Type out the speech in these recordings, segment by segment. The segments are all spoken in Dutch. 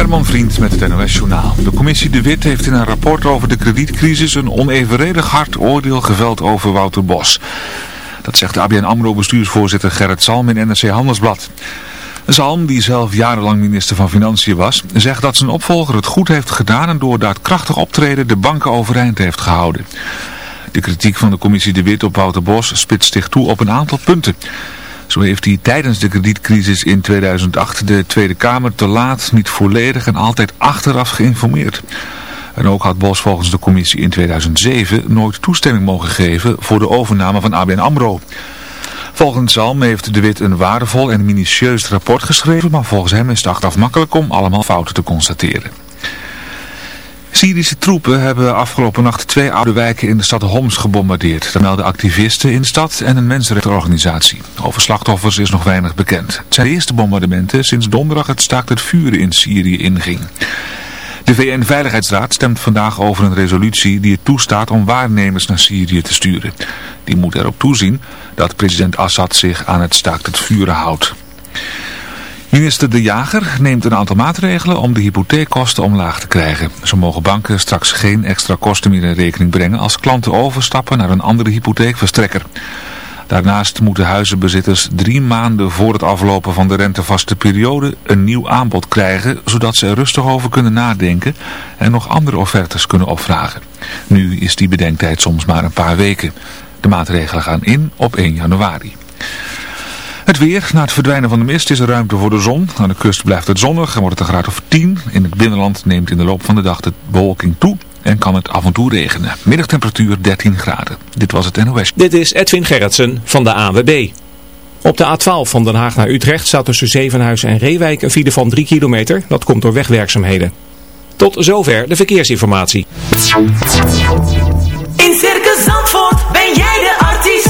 Herman Vriend met het NOS Journaal. De commissie De Wit heeft in een rapport over de kredietcrisis een onevenredig hard oordeel geveld over Wouter Bos. Dat zegt de ABN AMRO bestuursvoorzitter Gerrit Salm in NRC Handelsblad. Zalm, die zelf jarenlang minister van Financiën was, zegt dat zijn opvolger het goed heeft gedaan en door daadkrachtig optreden de banken overeind heeft gehouden. De kritiek van de commissie De Wit op Wouter Bos spitst zich toe op een aantal punten. Zo heeft hij tijdens de kredietcrisis in 2008 de Tweede Kamer te laat, niet volledig en altijd achteraf geïnformeerd. En ook had Bos volgens de commissie in 2007 nooit toestemming mogen geven voor de overname van ABN AMRO. Volgens Zalm heeft de Wit een waardevol en minutieus rapport geschreven, maar volgens hem is het achteraf makkelijk om allemaal fouten te constateren. Syrische troepen hebben afgelopen nacht twee oude wijken in de stad Homs gebombardeerd. Dat melden activisten in de stad en een mensenrechtenorganisatie. Over slachtoffers is nog weinig bekend. Het zijn de eerste bombardementen sinds donderdag het staakt het vuren in Syrië inging. De VN-veiligheidsraad stemt vandaag over een resolutie die het toestaat om waarnemers naar Syrië te sturen. Die moet erop toezien dat president Assad zich aan het staakt het vuren houdt. Minister De Jager neemt een aantal maatregelen om de hypotheekkosten omlaag te krijgen. Zo mogen banken straks geen extra kosten meer in rekening brengen als klanten overstappen naar een andere hypotheekverstrekker. Daarnaast moeten huizenbezitters drie maanden voor het aflopen van de rentevaste periode een nieuw aanbod krijgen, zodat ze er rustig over kunnen nadenken en nog andere offertes kunnen opvragen. Nu is die bedenktijd soms maar een paar weken. De maatregelen gaan in op 1 januari. Het weer. Na het verdwijnen van de mist is er ruimte voor de zon. Aan de kust blijft het zonnig en wordt het een graad of 10. In het binnenland neemt in de loop van de dag de bewolking toe en kan het af en toe regenen. Middagtemperatuur 13 graden. Dit was het NOS. Dit is Edwin Gerritsen van de ANWB. Op de A12 van Den Haag naar Utrecht staat tussen Zevenhuizen en Reewijk een file van 3 kilometer. Dat komt door wegwerkzaamheden. Tot zover de verkeersinformatie. In Circus Zandvoort ben jij de artiest.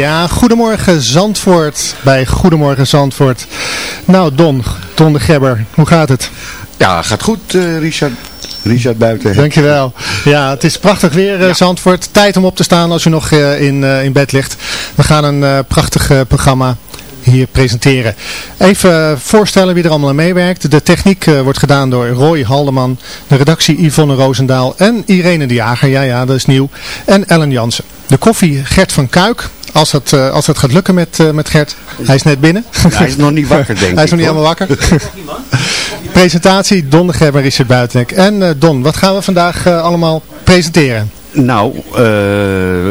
Ja, goedemorgen Zandvoort bij Goedemorgen Zandvoort. Nou Don, Don de Gebber, hoe gaat het? Ja, gaat goed eh, Richard. Richard Buiten. Dankjewel. Ja, het is prachtig weer eh, Zandvoort. Tijd om op te staan als u nog eh, in, in bed ligt. We gaan een prachtig programma hier presenteren. Even voorstellen wie er allemaal aan meewerkt. De techniek wordt gedaan door Roy Haldeman, de redactie Yvonne Roosendaal en Irene de Jager, ja ja, dat is nieuw, en Ellen Jansen. De koffie Gert van Kuik, als het, eh, als het gaat lukken met, eh, met Gert. Hij is net binnen. hij is nog niet wakker, denk ik. Hij is nog niet hoor. helemaal wakker. Presentatie Don de Gerber Richard Buitenek. En eh, Don, wat gaan we vandaag allemaal presenteren? Nou,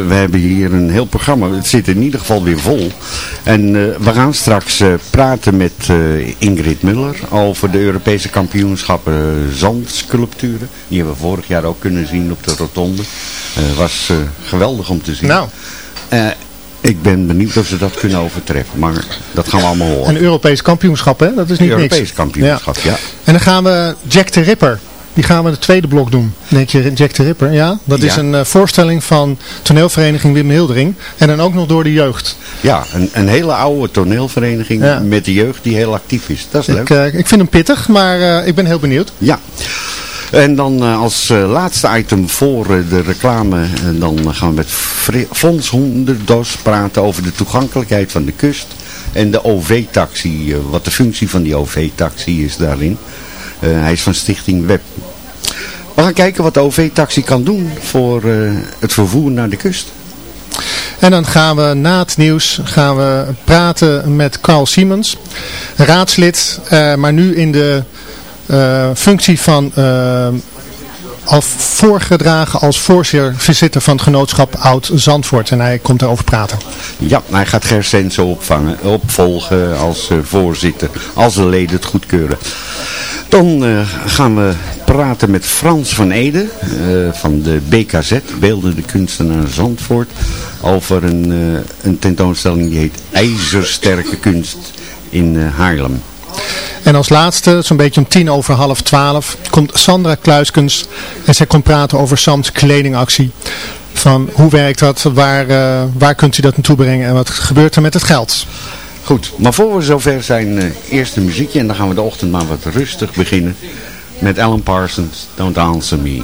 we hebben hier een heel programma. Het zit in ieder geval weer vol. En we gaan straks praten met Ingrid Muller over de Europese kampioenschappen zandsculpturen. Die hebben we vorig jaar ook kunnen zien op de rotonde. Was geweldig om te zien. Nou, ik ben benieuwd of ze dat kunnen overtreffen. Maar dat gaan we allemaal horen. een Europees kampioenschap, hè? Dat is niet Europees niks. kampioenschap, ja. En dan gaan we Jack the Ripper. Die gaan we het tweede blok doen. Denk je Jack the Ripper? Ja, dat is een eh, voorstelling van toneelvereniging Wim Hildering. En dan ook nog door de jeugd. Ja, een, een hele oude toneelvereniging Ja. met de jeugd die heel actief is. Dat is leuk. Ik, eh, ik vind hem pittig, maar eh, ik ben heel benieuwd. Ja. En dan eh, als eh, laatste item voor eh, de reclame, eh, dan gaan we met Fons Honderdos praten over de toegankelijkheid van de kust. En de OV-taxi, wat de functie van die OV-taxi is daarin. Hij is van Stichting Web. We gaan kijken wat de OV-taxi kan doen voor het vervoer naar de kust. En dan gaan we na het nieuws gaan we praten met Carl Siemens, raadslid, maar nu in de functie van eh, al voorgedragen als voorzitter van het genootschap Oud Zandvoort. En hij komt daarover praten. Ja, hij gaat Gersense opvangen, opvolgen als eh, voorzitter, als de leden het goedkeuren. Dan eh, gaan we praten met Frans van Ede eh, van de BKZ, Beeldende Kunstenaar Zandvoort, over een, eh, een tentoonstelling die heet IJzersterke Kunst in eh, Haarlem. En als laatste, zo'n beetje om tien over half twaalf, komt Sandra Kluiskens en zij komt praten over Sams kledingactie. Van hoe werkt dat, waar, eh, waar kunt u dat naartoe brengen en wat gebeurt er met het geld? Goed, maar voor we zover zijn, eh, eerst een muziekje en dan gaan we de ochtend maar wat rustig beginnen met Alan Parsons, Don't Answer Me.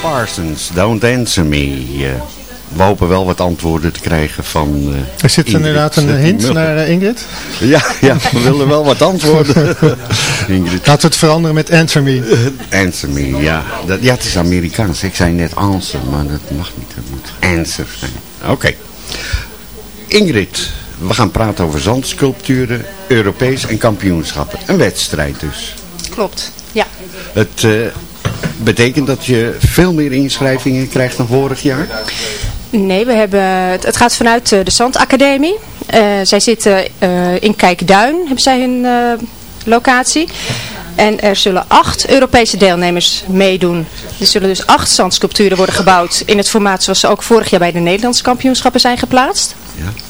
Parsons, Don't Answer Me. Eh, we hopen wel wat antwoorden te krijgen van eh, Er zit Ingrid inderdaad een hint naar eh, Ingrid. Ja, ja, we willen wel wat antwoorden. Ingrid. Laten we het veranderen met Answer Me. Answer me, ja. Dat, ja, het is Amerikaans. Ik zei net answer, maar dat mag niet. Het moet answer zijn. Oké. Ingrid, we gaan praten over zandsculpturen, Europees en kampioenschappen. Een wedstrijd dus. Klopt, ja. Het eh, betekent dat je veel meer inschrijvingen krijgt dan vorig jaar? Nee, we hebben, het, gaat vanuit eh, de Zandacademie. Eh, zij zitten eh, in Kijkduin, hebben zij hun locatie. En er zullen acht Europese deelnemers meedoen. Er zullen dus acht zandsculpturen worden gebouwd in het formaat zoals ze ook vorig jaar bij de Nederlandse kampioenschappen zijn geplaatst.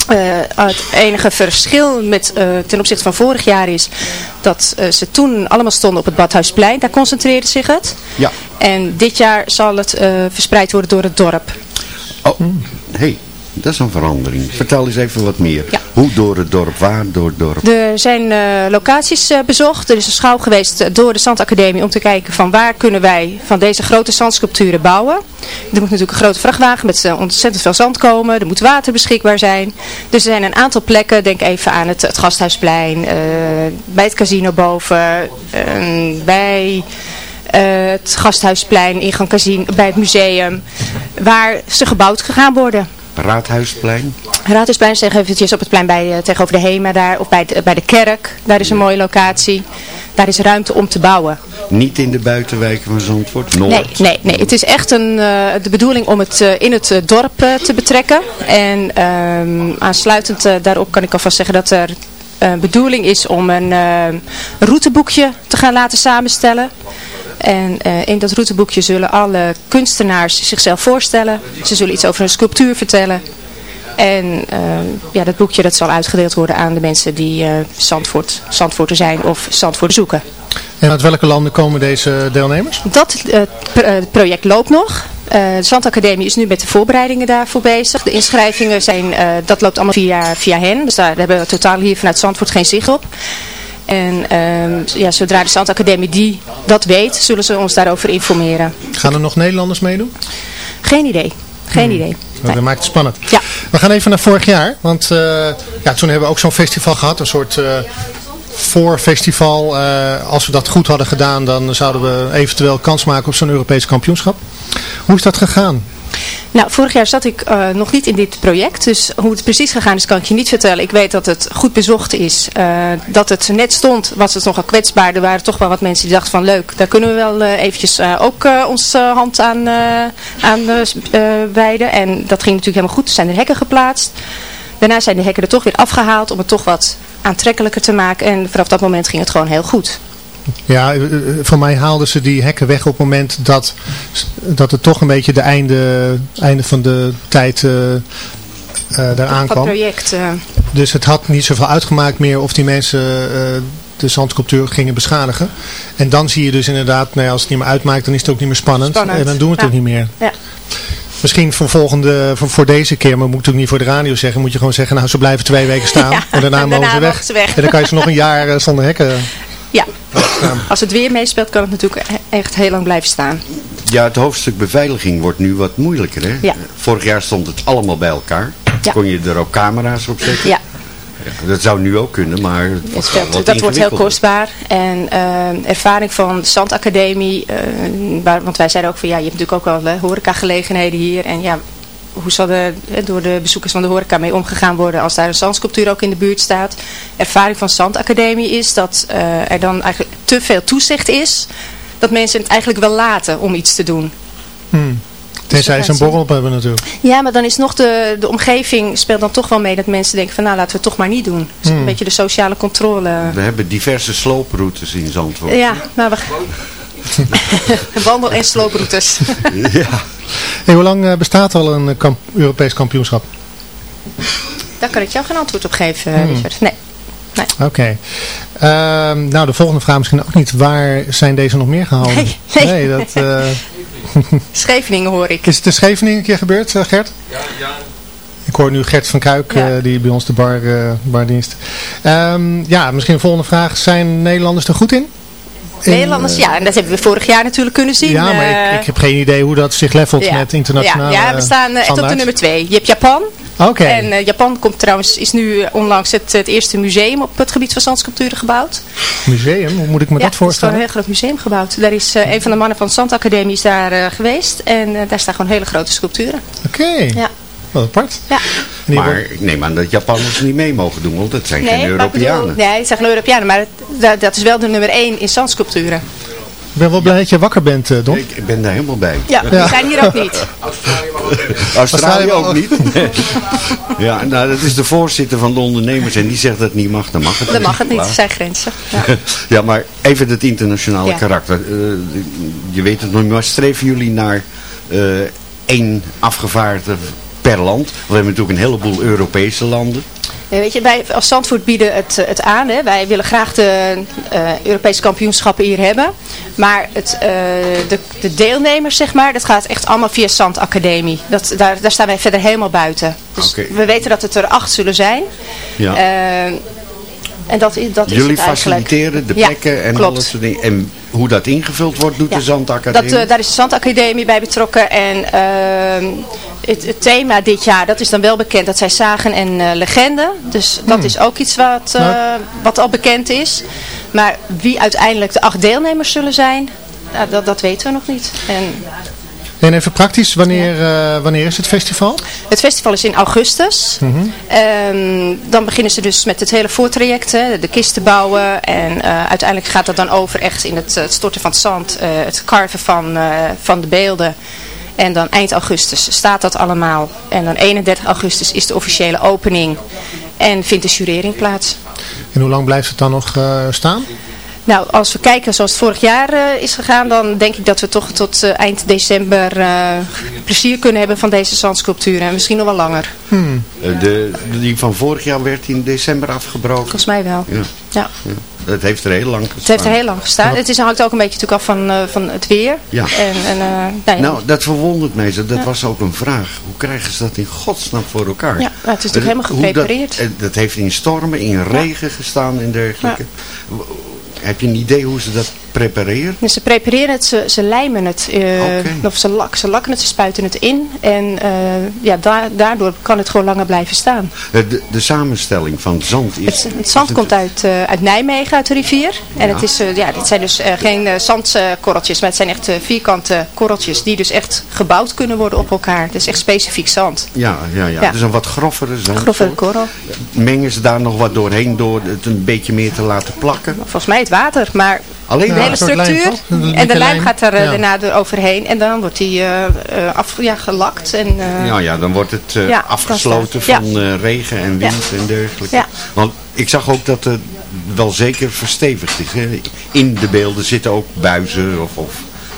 Eh, het enige verschil met, eh, ten opzichte van vorig jaar is dat eh, ze toen allemaal stonden op het Badhuisplein. Daar concentreerde zich het. Ja. En dit jaar zal het verspreid worden door het dorp. Oh, hey, dat is een verandering. Vertel eens even wat meer. Ja. Hoe door het dorp, waar door het dorp? Er zijn eh, locaties eh, bezocht. Er is een schouw geweest door de Zandacademie om te kijken van waar kunnen wij van deze grote zandsculpturen bouwen. Er moet natuurlijk een grote vrachtwagen met eh, ontzettend veel zand komen. Er moet water beschikbaar zijn. Dus er zijn een aantal plekken. Denk even aan het, het Gasthuisplein, bij het casino boven, bij... het Gasthuisplein, ingang casino, bij het museum, waar ze gebouwd gaan worden. Raadhuisplein? Raadhuisplein zeg eventjes op het plein bij, eh, tegenover de HEMA daar, of bij de, bij de kerk. Daar is een mooie locatie. Daar is ruimte om te bouwen. Niet in de buitenwijken van Zandvoort? Noord? Nee, nee, nee. Het is echt een, eh, de bedoeling om het eh, in het eh, dorp eh, te betrekken. En ehm, aansluitend eh, daarop kan ik alvast zeggen dat er bedoeling is om een eh, routeboekje te gaan laten samenstellen. En eh, in dat routeboekje zullen alle kunstenaars zichzelf voorstellen. Ze zullen iets over een sculptuur vertellen. En eh, ja, dat boekje dat zal uitgedeeld worden aan de mensen die eh Zandvoort, Zandvoorter zijn of Zandvoort zoeken. En uit welke landen komen deze deelnemers? Dat pr- project loopt nog. De Zandacademie is nu met de voorbereidingen daarvoor bezig. De inschrijvingen zijn, dat loopt allemaal via, via hen. Dus daar hebben we totaal hier vanuit Zandvoort geen zicht op. En ehm, ja, zodra de Zandacademie die dat weet, zullen ze ons daarover informeren. Gaan er nog Nederlanders meedoen? Geen idee. Geen idee. Nou, dat maakt het spannend. Ja. We gaan even naar vorig jaar. Want eh, ja, toen hebben we ook zo'n festival gehad. Een soort eh, voorfestival. Eh, als we dat goed hadden gedaan, dan zouden we eventueel kans maken op zo'n Europees kampioenschap. Hoe is dat gegaan? Nou, vorig jaar zat ik eh, nog niet in dit project. Dus hoe het precies gegaan is, kan ik je niet vertellen. Ik weet dat het goed bezocht is. eh, dat het net stond, was het nogal kwetsbaar. Er waren toch wel wat mensen die dachten van leuk, daar kunnen we wel eh, eventjes ook onze hand aan, aan wijden. En dat ging natuurlijk helemaal goed. Er zijn er hekken geplaatst. Daarna zijn de hekken er toch weer afgehaald om het toch wat aantrekkelijker te maken. En vanaf dat moment ging het gewoon heel goed. Ja, eh, eh, voor mij haalden ze die hekken weg op het moment dat, dat het toch een beetje de einde, einde van de tijd eh eh, daaraan Het kwam. project. Dus het had niet zoveel uitgemaakt meer of die mensen de zandsculptuur gingen beschadigen. En dan zie je dus inderdaad, nou ja, als het niet meer uitmaakt, dan is het ook niet meer spannend. Spannend, En dan doen we het ja. ook niet meer. ja. Misschien voor, volgende, voor, voor deze keer, maar moet ik natuurlijk niet voor de radio zeggen, moet je gewoon zeggen, nou ze blijven twee weken staan en daarna en mogen ze weg. weg. En dan kan je ze nog een jaar zonder hekken. Ja, als het weer meespeelt kan het natuurlijk e- echt heel lang blijven staan. Ja, het hoofdstuk beveiliging wordt nu wat moeilijker. Hè? Ja. Vorig jaar stond het allemaal bij elkaar. Ja. Kon je er ook camera's op zetten? Ja, Ja, Dat zou nu ook kunnen, maar het speelt- wat dat wordt heel kostbaar. En eh, ervaring van de Zandacademie, eh, waar, want wij zeiden ook van ja, je hebt natuurlijk ook wel uh, horecagelegenheden hier. En ja, hoe zal er eh, door de bezoekers van de horeca mee omgegaan worden als daar een zandsculptuur ook in de buurt staat. Ervaring van Zandacademie is dat eh, er dan eigenlijk te veel toezicht is. Dat mensen het eigenlijk wel laten om iets te doen. Hmm. Tenzij ze een borrel op hebben natuurlijk. Ja, maar dan is nog de, de omgeving speelt dan toch wel mee dat mensen denken van nou laten we het toch maar niet doen. Dus Hmm. een beetje de sociale controle. We hebben diverse slooproutes in Zandvoort. Ja, nou we wandel- en slooproutes. ja. Hey, hoe lang eh, bestaat al een kamp- Europees kampioenschap? Daar kan ik jou geen antwoord op geven, Hmm. Richard. Nee. Oké. Ehm, nou, de volgende vraag misschien ook niet. Waar zijn deze nog meer gehouden? Nee, nee. dat, eh, Scheveningen hoor ik. is het in Scheveningen een keer gebeurd, eh, Gert? Ja, ja. Ik hoor nu Gert van Kuik, Ja. eh, die bij ons de bar, eh, bardienst. Ehm, ja, misschien een volgende vraag. Zijn Nederlanders er goed in? Nederlanders, eh, ja. En dat hebben we vorig jaar natuurlijk kunnen zien. Ja, maar Eh, ik, ik heb geen idee hoe dat zich levelt ja. met internationale Ja, ja we staan eh, echt op de nummer 2. Je hebt Japan. Oké. En Japan komt trouwens, is nu onlangs het, het eerste museum op het gebied van zandsculpturen gebouwd. Museum, hoe moet ik me ja, dat voorstellen? er is gewoon een heel groot museum gebouwd. Daar is een van de mannen van de Zandacademie is daar geweest. En daar staan gewoon hele grote sculpturen. Oké, Ja. Wat apart. Ja. Maar wordt- ik neem aan dat Japanners niet mee mogen doen, want dat zijn geen bedoel- Europeanen. nee, het zijn geen Europeanen. Maar het- dat, dat is wel de nummer 1 in zandsculpturen. Ik ben wel blij dat je wakker bent, eh, Don. Ik, ik ben daar helemaal bij. Ja, die zijn hier ook niet. Australië Australië ook ook. niet. ja, nou dat is de voorzitter van de ondernemers en die zegt dat het niet mag. Dan mag het Dat mag het niet, er zijn grenzen. Ja. Ja, maar even het internationale Ja. karakter. Eh, je weet het nog niet, maar streven jullie naar eh, één afgevaardigde per land? We hebben natuurlijk een heleboel Europese landen. Ja, weet je, wij als Zandvoort bieden het, eh, het aan. Hè. Wij willen graag de eh, Europese kampioenschappen hier hebben. Maar het, eh, de, de deelnemers, zeg maar, dat gaat echt allemaal via Zandacademie. Dat, daar, daar staan wij verder helemaal buiten. Dus we weten dat het er acht zullen zijn. Ja. En dat, dat is Jullie het eigenlijk. faciliteren de Ja, plekken en klopt. al dat soort dingen. En hoe dat ingevuld wordt, doet Ja. de Zandacademie? Dat, eh, daar is de Zandacademie bij betrokken. En ehm, het, het thema dit jaar, dat is dan wel bekend. Dat zijn zagen en eh, legenden. Dus dat is ook iets wat, eh, wat al bekend is. Maar wie uiteindelijk de acht deelnemers zullen zijn, nou, dat, dat weten we nog niet. En En even praktisch, wanneer, eh, wanneer is het festival? het festival is in augustus. Ehm, dan beginnen ze dus met het hele voortraject, hè, de kisten bouwen. En eh, uiteindelijk gaat dat dan over echt in het, het storten van het zand, eh, het carven van, van de beelden. En dan eind augustus staat dat allemaal. En dan 31 augustus is de officiële opening. En vindt de jurering plaats. En hoe lang blijft het dan nog staan? Nou, als we kijken zoals het vorig jaar eh, is gegaan, dan denk ik dat we toch tot eh, eind december eh, plezier kunnen hebben van deze zandsculpturen. En misschien nog wel langer. Hmm. Eh, de, die van vorig jaar werd in december afgebroken. Volgens mij wel. Ja, Ja. ja. Dat heeft er heel lang gestaan. Het heeft er heel lang gestaan. Het is, hangt ook een beetje natuurlijk af van, eh, van het weer. Ja. En, en, eh, nou ja. Nou, dat verwondert mij zo. Dat Ja. was ook een vraag. Hoe krijgen ze dat in godsnaam voor elkaar? Ja, het is natuurlijk helemaal dat- geprepareerd. eh, Dat, heeft in stormen, in regen gestaan en dergelijke. Heb je een idee hoe ze dat prepareren? Dus ze prepareren het, ze, ze lijmen het, eh, of ze, lak, ze lakken het, ze spuiten het in. En eh, ja, da- daardoor kan het gewoon langer blijven staan. Eh, De, de samenstelling van zand is... Het, het zand komt uit, uit Nijmegen, uit de rivier. En het, is, ja, dit zijn dus geen zandkorreltjes, maar het zijn echt vierkante korreltjes die dus echt gebouwd kunnen worden op elkaar. Het is echt specifiek zand. Ja, ja, ja. Ja. Dus een wat groffere zand. Grovere korrel. Mengen ze daar nog wat doorheen door het een beetje meer te laten plakken? Volgens mij het water, maar Alleen de hele lijm, structuur. en de lijm gaat er eh, Ja. daarna door overheen. En dan wordt die eh, eh, af, ja, gelakt. En, eh, Ja, ja, dan wordt het eh, Ja, afgesloten van eh, regen en wind en dergelijke. Ja. Want ik zag ook dat het wel zeker verstevigd is. Hè? In de beelden zitten ook buizen of, of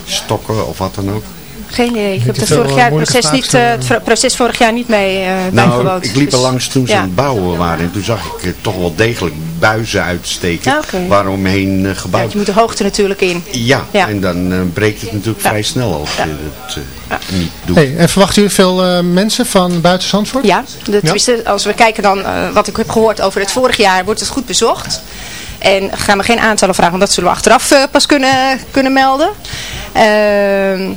stokken of wat dan ook. Geen idee. Ik heb het vorig eh, jaar proces, niet, vragen eh, het proces vorig jaar niet mee eh Nou, bijgewoond. ik liep er Dus- langs toen ze ja. aan het bouwen waren. En toen zag ik eh, toch wel degelijk buizen uitsteken. Ja, oké. Waaromheen eh, Ja, gebouwd je moet de hoogte natuurlijk in. Ja, Ja. en dan eh, breekt het natuurlijk Ja. vrij snel als Ja. je het eh, niet doet. Hey, en verwachten u veel eh, mensen van buiten Zandvoort? Ja, de, als we kijken dan eh, wat ik heb gehoord over het vorig jaar, wordt het goed bezocht. En gaan we geen aantallen vragen, want dat zullen we achteraf eh, pas kunnen, kunnen melden. Ehm,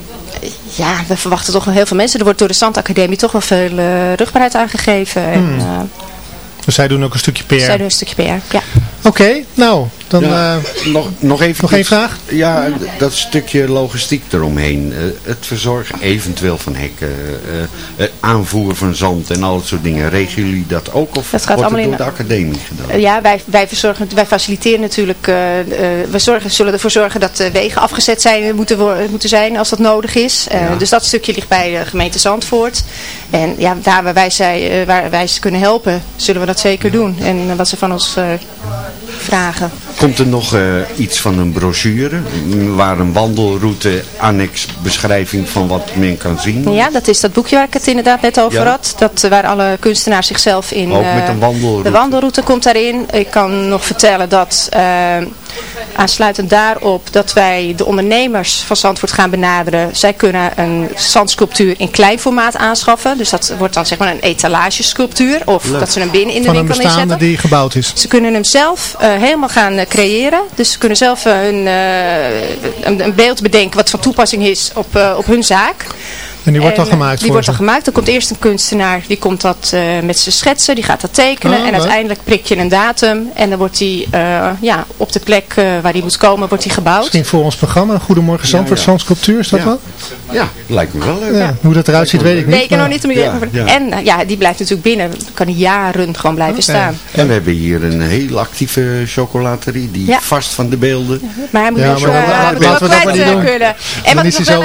ja, we verwachten toch wel heel veel mensen. Er wordt door de Zandacademie toch wel veel eh, rugbaarheid aangegeven. En, eh, Dus zij doen ook een stukje PR. zij doen een stukje PR. Ja. Oké, nou, dan... Ja, eh, nog, nog even nog één vraag? Ja, dat stukje logistiek eromheen. Eh, het verzorgen eventueel van hekken, eh, het aanvoeren van zand en al dat soort dingen. Regelen jullie dat ook of Dat gaat wordt het door in- de academie gedaan? Eh, Ja, wij, wij, verzorgen, wij faciliteren natuurlijk, eh, eh, we zorgen, zullen ervoor zorgen dat de wegen afgezet zijn, moeten, moeten zijn als dat nodig is. Eh, Ja. Dus dat stukje ligt bij de gemeente Zandvoort. En ja, daar waar wij, zij, eh, waar wij ze kunnen helpen, zullen we dat zeker doen. En eh, wat ze van ons eh, vragen. Komt er nog eh, iets van een brochure, waar een wandelroute, annex, beschrijving van wat men kan zien? Ja, dat is dat boekje waar ik het inderdaad net over Ja. had. Dat, eh, waar alle kunstenaars zichzelf in... Ook met eh, een wandelroute. De wandelroute komt daarin. Ik kan nog vertellen dat aansluitend daarop dat wij de ondernemers van Zandvoort gaan benaderen. Zij kunnen een zandsculptuur in klein formaat aanschaffen. Dus dat wordt dan zeg maar een etalagesculptuur. Of Leuk. dat ze hem binnen in de van een winkel bestaande inzetten. die gebouwd is. Ze kunnen hem zelf eh, helemaal gaan eh, creëren. Dus ze kunnen zelf eh, hun, eh, een, een beeld bedenken wat van toepassing is op, eh, op hun zaak. En die wordt dan En, gemaakt Die voor wordt ze? dan gemaakt. Er komt eerst een kunstenaar, die komt dat eh, met zijn schetsen, die gaat dat tekenen. Oh, en leuk. uiteindelijk prik je een datum. En dan wordt die eh, ja, op de plek eh, waar die moet komen, wordt die gebouwd. Misschien voor ons programma, Goedemorgen Zandvoort, ja. Zandsculptuur, is dat Ja. wel? Ja, lijkt me wel leuk. Ja. Hoe dat eruit ziet weet ik niet. Weet ik nog maar- niet. om Ja, ja. En eh, ja, die blijft natuurlijk binnen. Kan jaren gewoon blijven staan. En we hebben hier een heel actieve chocolaterie, die Ja. vast van de beelden. Maar hij moet Ja, maar uh, wel we dat maar kwijt niet eh, doen. kunnen. En Dan wat is ik hij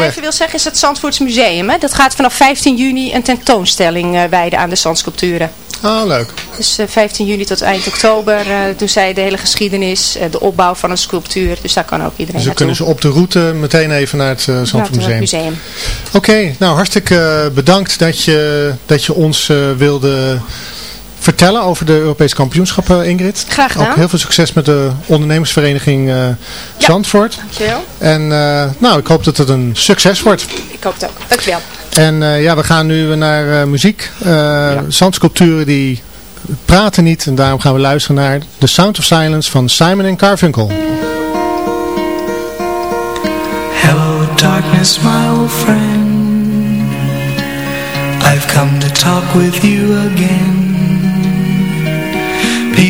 Dat gaat vanaf 15 juni een tentoonstelling eh, wijden aan de zandsculpturen. Ah, leuk. Dus eh, 15 juni tot eind oktober eh, doen zij de hele geschiedenis, eh, de opbouw van een sculptuur. Dus daar kan ook iedereen Dus dan kunnen ze op de route meteen even naar het uh, Museum. Oké, nou hartstikke eh, bedankt dat je, dat je ons eh, wilde vertellen over de Europese kampioenschappen, Ingrid. Graag gedaan. Ook heel veel succes met de ondernemersvereniging eh, Zandvoort. Dankjewel. En eh, nou, ik hoop dat het een succes wordt. Ik hoop het ook. Dankjewel. En eh, ja, we gaan nu naar eh, muziek. Eh Zandsculpturen die praten niet en daarom gaan we luisteren naar The Sound of Silence van Simon Carfunkel. Hello, darkness, my old friend. I've come to talk with you again.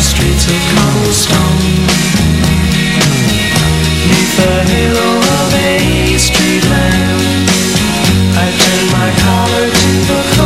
streets of cobblestone, neath the halo of a street lamp. I turned my collar to the cold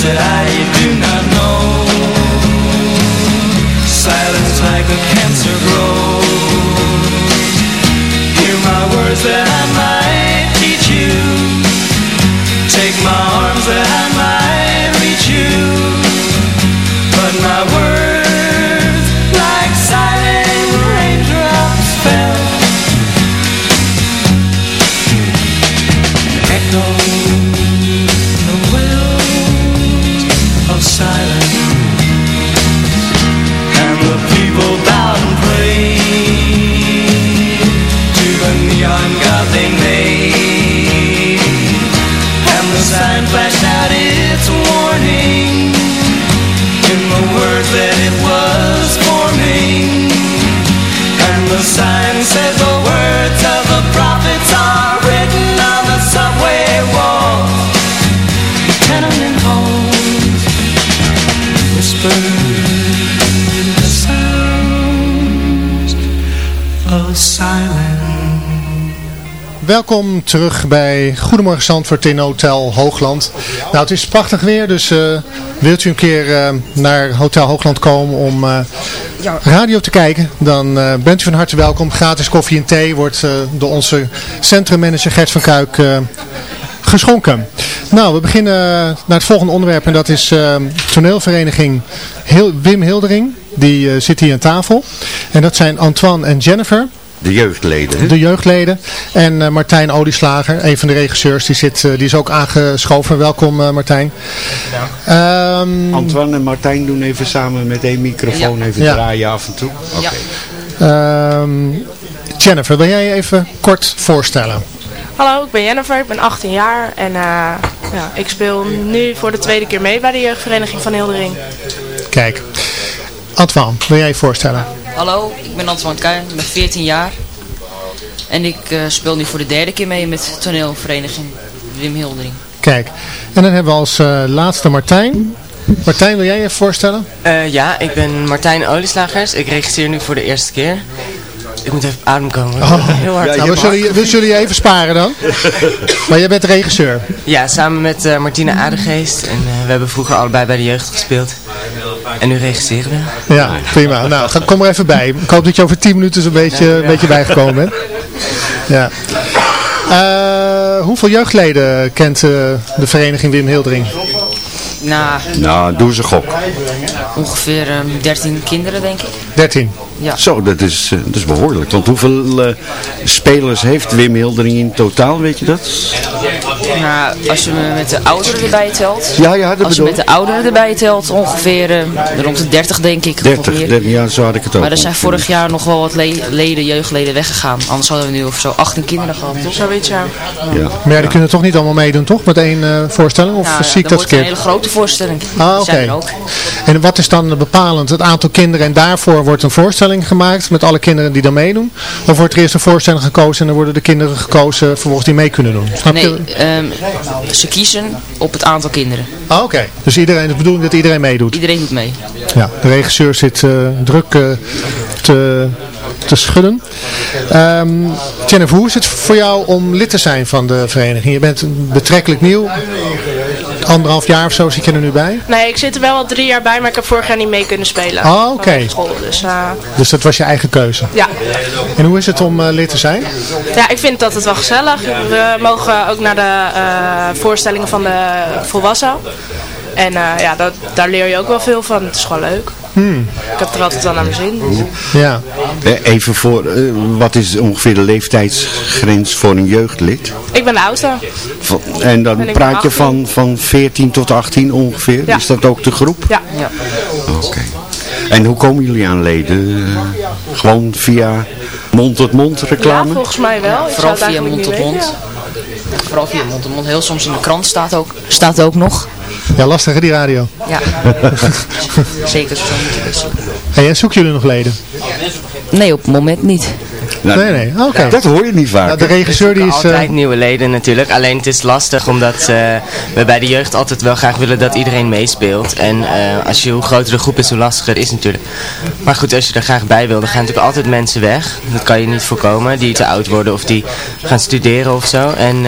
Said I do not know. Silence like a cancer grows. Hear my words that I Welkom terug bij Goedemorgen Zandvoort in Hotel Hoogland. Nou, het is prachtig weer, dus eh, wilt u een keer eh, naar Hotel Hoogland komen om eh, radio te kijken, dan bent u van harte welkom. Gratis koffie en thee wordt door onze centrummanager Gert van Kuik geschonken. Nou, we beginnen naar het volgende onderwerp en dat is toneelvereniging Wim Hildering. Die zit hier aan tafel. En dat zijn Antoine en Jennifer. De jeugdleden. hè? De jeugdleden. En eh, Martijn Olieslager, een van de regisseurs, die, zit, eh, die is ook aangeschoven. Welkom eh, Martijn. Ehm, Antoine en Martijn doen even samen met één microfoon even Ja. draaien af en toe. Oké. ehm, Jennifer, wil jij je even kort voorstellen? Hallo, ik ben Jennifer, ik ben 18 jaar en eh, Ja, ik speel nu voor de tweede keer mee bij de jeugdvereniging van Hildering. Kijk. Antoine, wil jij je voorstellen? Hallo, ik ben Antoine Kuijn, ik ben 14 jaar. En ik eh, speel nu voor de derde keer mee met toneelvereniging Wim Hildering. Kijk. En dan hebben we als eh, laatste Martijn. Martijn, wil jij je voorstellen? Eh, ja, ik ben Martijn Olieslagers. Ik regisseer nu voor de eerste keer. Ik moet even adem komen. Oh. Heel hard. nou, we, zullen je, we zullen je even sparen dan. maar jij bent regisseur. Ja, samen met uh, Martina Adegeest. En uh, we hebben vroeger allebei bij de jeugd gespeeld. En nu regisseren we. Ja, prima. Nou, ga, kom er even bij. Ik hoop dat je over 10 minuten zo'n beetje, een beetje bijgekomen bent. Ja. Uh, hoeveel jeugdleden kent de vereniging Wim Hildering? Nou, nou, doe ze gok. Ongeveer um, 13 kinderen, denk ik. 13? Ja. Zo, dat is, uh, dat is behoorlijk. Want hoeveel uh, spelers heeft Wim Hildering in totaal, weet je dat? Nou, als je met de ouderen erbij telt. Ja, ja, dat Als je bedoel met de ouderen erbij telt, ongeveer uh, rond de 30, denk ik. 30, 30, ja, zo had ik het ook. Maar er zijn vorig jaar nog wel wat le leden, jeugdleden weggegaan. Anders hadden we nu of zo 18 kinderen gehad. Toch? Zoiets, ja. ja. Maar ja, die kunnen toch niet allemaal meedoen, toch? Met één voorstelling? Of nou, zie ik dat dat wordt verkeerd? een hele grote voorstelling. Ah, oké. Okay. En wat is dan bepalend? Het aantal kinderen en daarvoor wordt een voorstelling gemaakt met alle kinderen die dan meedoen? Of wordt er eerst een voorstelling gekozen en dan worden de kinderen gekozen vervolgens die mee kunnen doen? Snap nee, je? Um, ze kiezen op het aantal kinderen. Ah, oké. Okay. Dus iedereen, de bedoeling dat iedereen meedoet? Iedereen doet mee. Ja, de regisseur zit uh, druk uh, te, te schudden. Um, Jennifer, hoe is het voor jou om lid te zijn van de vereniging? Je bent betrekkelijk nieuw. Anderhalf jaar of zo zit je er nu bij? Nee, ik zit er wel al drie jaar bij, maar ik heb vorig jaar niet mee kunnen spelen. Oh, oké. Okay. Dus, uh... dus dat was je eigen keuze? Ja. En hoe is het om uh, lid te zijn? Ja, ik vind dat het wel gezellig. We mogen ook naar de uh, voorstellingen van de volwassenen. En ja, dat, daar leer je ook wel veel van. Het is gewoon leuk. Hmm. Ik heb er altijd wel naar mijn zin. Dus. Ja. Even voor, uh, wat is ongeveer de leeftijdsgrens voor een jeugdlid? Ik ben de oudste. En dan en praat je van, van 14 tot 18 ongeveer? Ja. Is dat ook de groep? Ja. ja. Oké. Okay. En hoe komen jullie aan leden? Gewoon via mond tot mond reclame? Ja, volgens mij wel. Ik Vooral via mond tot mond. Ja. Vooral via mond tot mond. Heel soms in de krant staat ook, staat ook nog. Ja, lastig hè, die radio. Ja. Zeker zo moeten. Hey, en zoeken jullie nog leden? Nee, op het moment niet. Nou, nee, nee. Oké. Okay. Dat hoor je niet vaak. Nou, de regisseur die is... altijd uh... nieuwe leden natuurlijk. Alleen het is lastig omdat uh, we bij de jeugd altijd wel graag willen dat iedereen meespeelt. En uh, als je, hoe groter de groep is, hoe lastiger het is natuurlijk. Maar goed, als je er graag bij wil, dan gaan natuurlijk altijd mensen weg. Dat kan je niet voorkomen. Die te oud worden of die gaan studeren of zo. En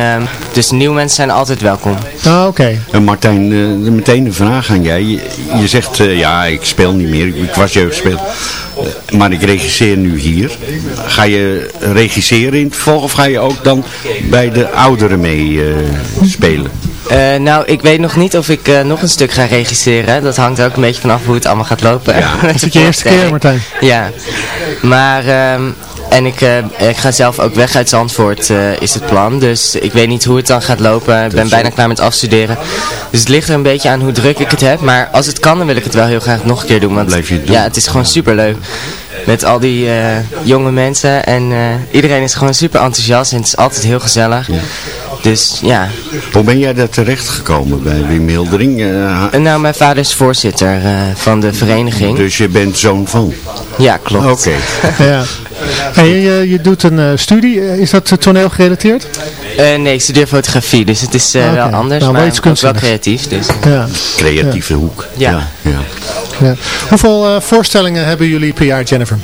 dus nieuwe mensen zijn altijd welkom. Ah, oké. Okay. En Martijn, meteen een vraag aan jij. Je, je zegt, ja, ik speel niet meer. Ik, ik was jeugdspeler. Maar ik regisseer nu hier. Ga je regisseren in het vervolg of ga je ook dan bij de ouderen mee uh, spelen? Uh, nou, ik weet nog niet of ik uh, nog een stuk ga regisseren. Dat hangt ook een beetje vanaf hoe het allemaal gaat lopen. Ja, dat is het je eerste keer, Martijn. Ja, maar... Um, en ik, uh, ik ga zelf ook weg uit Zandvoort, uh, is het plan. Dus ik weet niet hoe het dan gaat lopen. Ik ben bijna klaar met afstuderen. Dus het ligt er een beetje aan hoe druk ik het heb. Maar als het kan, dan wil ik het wel heel graag nog een keer doen. Want Blijf je doen? ja, het is gewoon super leuk. Met al die uh, jonge mensen. En iedereen is gewoon super enthousiast. En het is altijd heel gezellig. Ja. Dus ja. Hoe ben jij daar terecht gekomen bij Wim Hildering? Uh, nou, mijn vader is voorzitter uh, van de vereniging. Dus je bent zoon van? Ja, klopt. Oké. Okay. ja. Hey, je, je doet een uh, studie, is dat toneel gerelateerd? nee, ik studeer fotografie, dus het is okay. wel anders, nou, maar wel, wel creatief. Dus. Ja. Creatieve ja. hoek. Ja. ja. ja. ja. Hoeveel voorstellingen hebben jullie per jaar, Jennifer?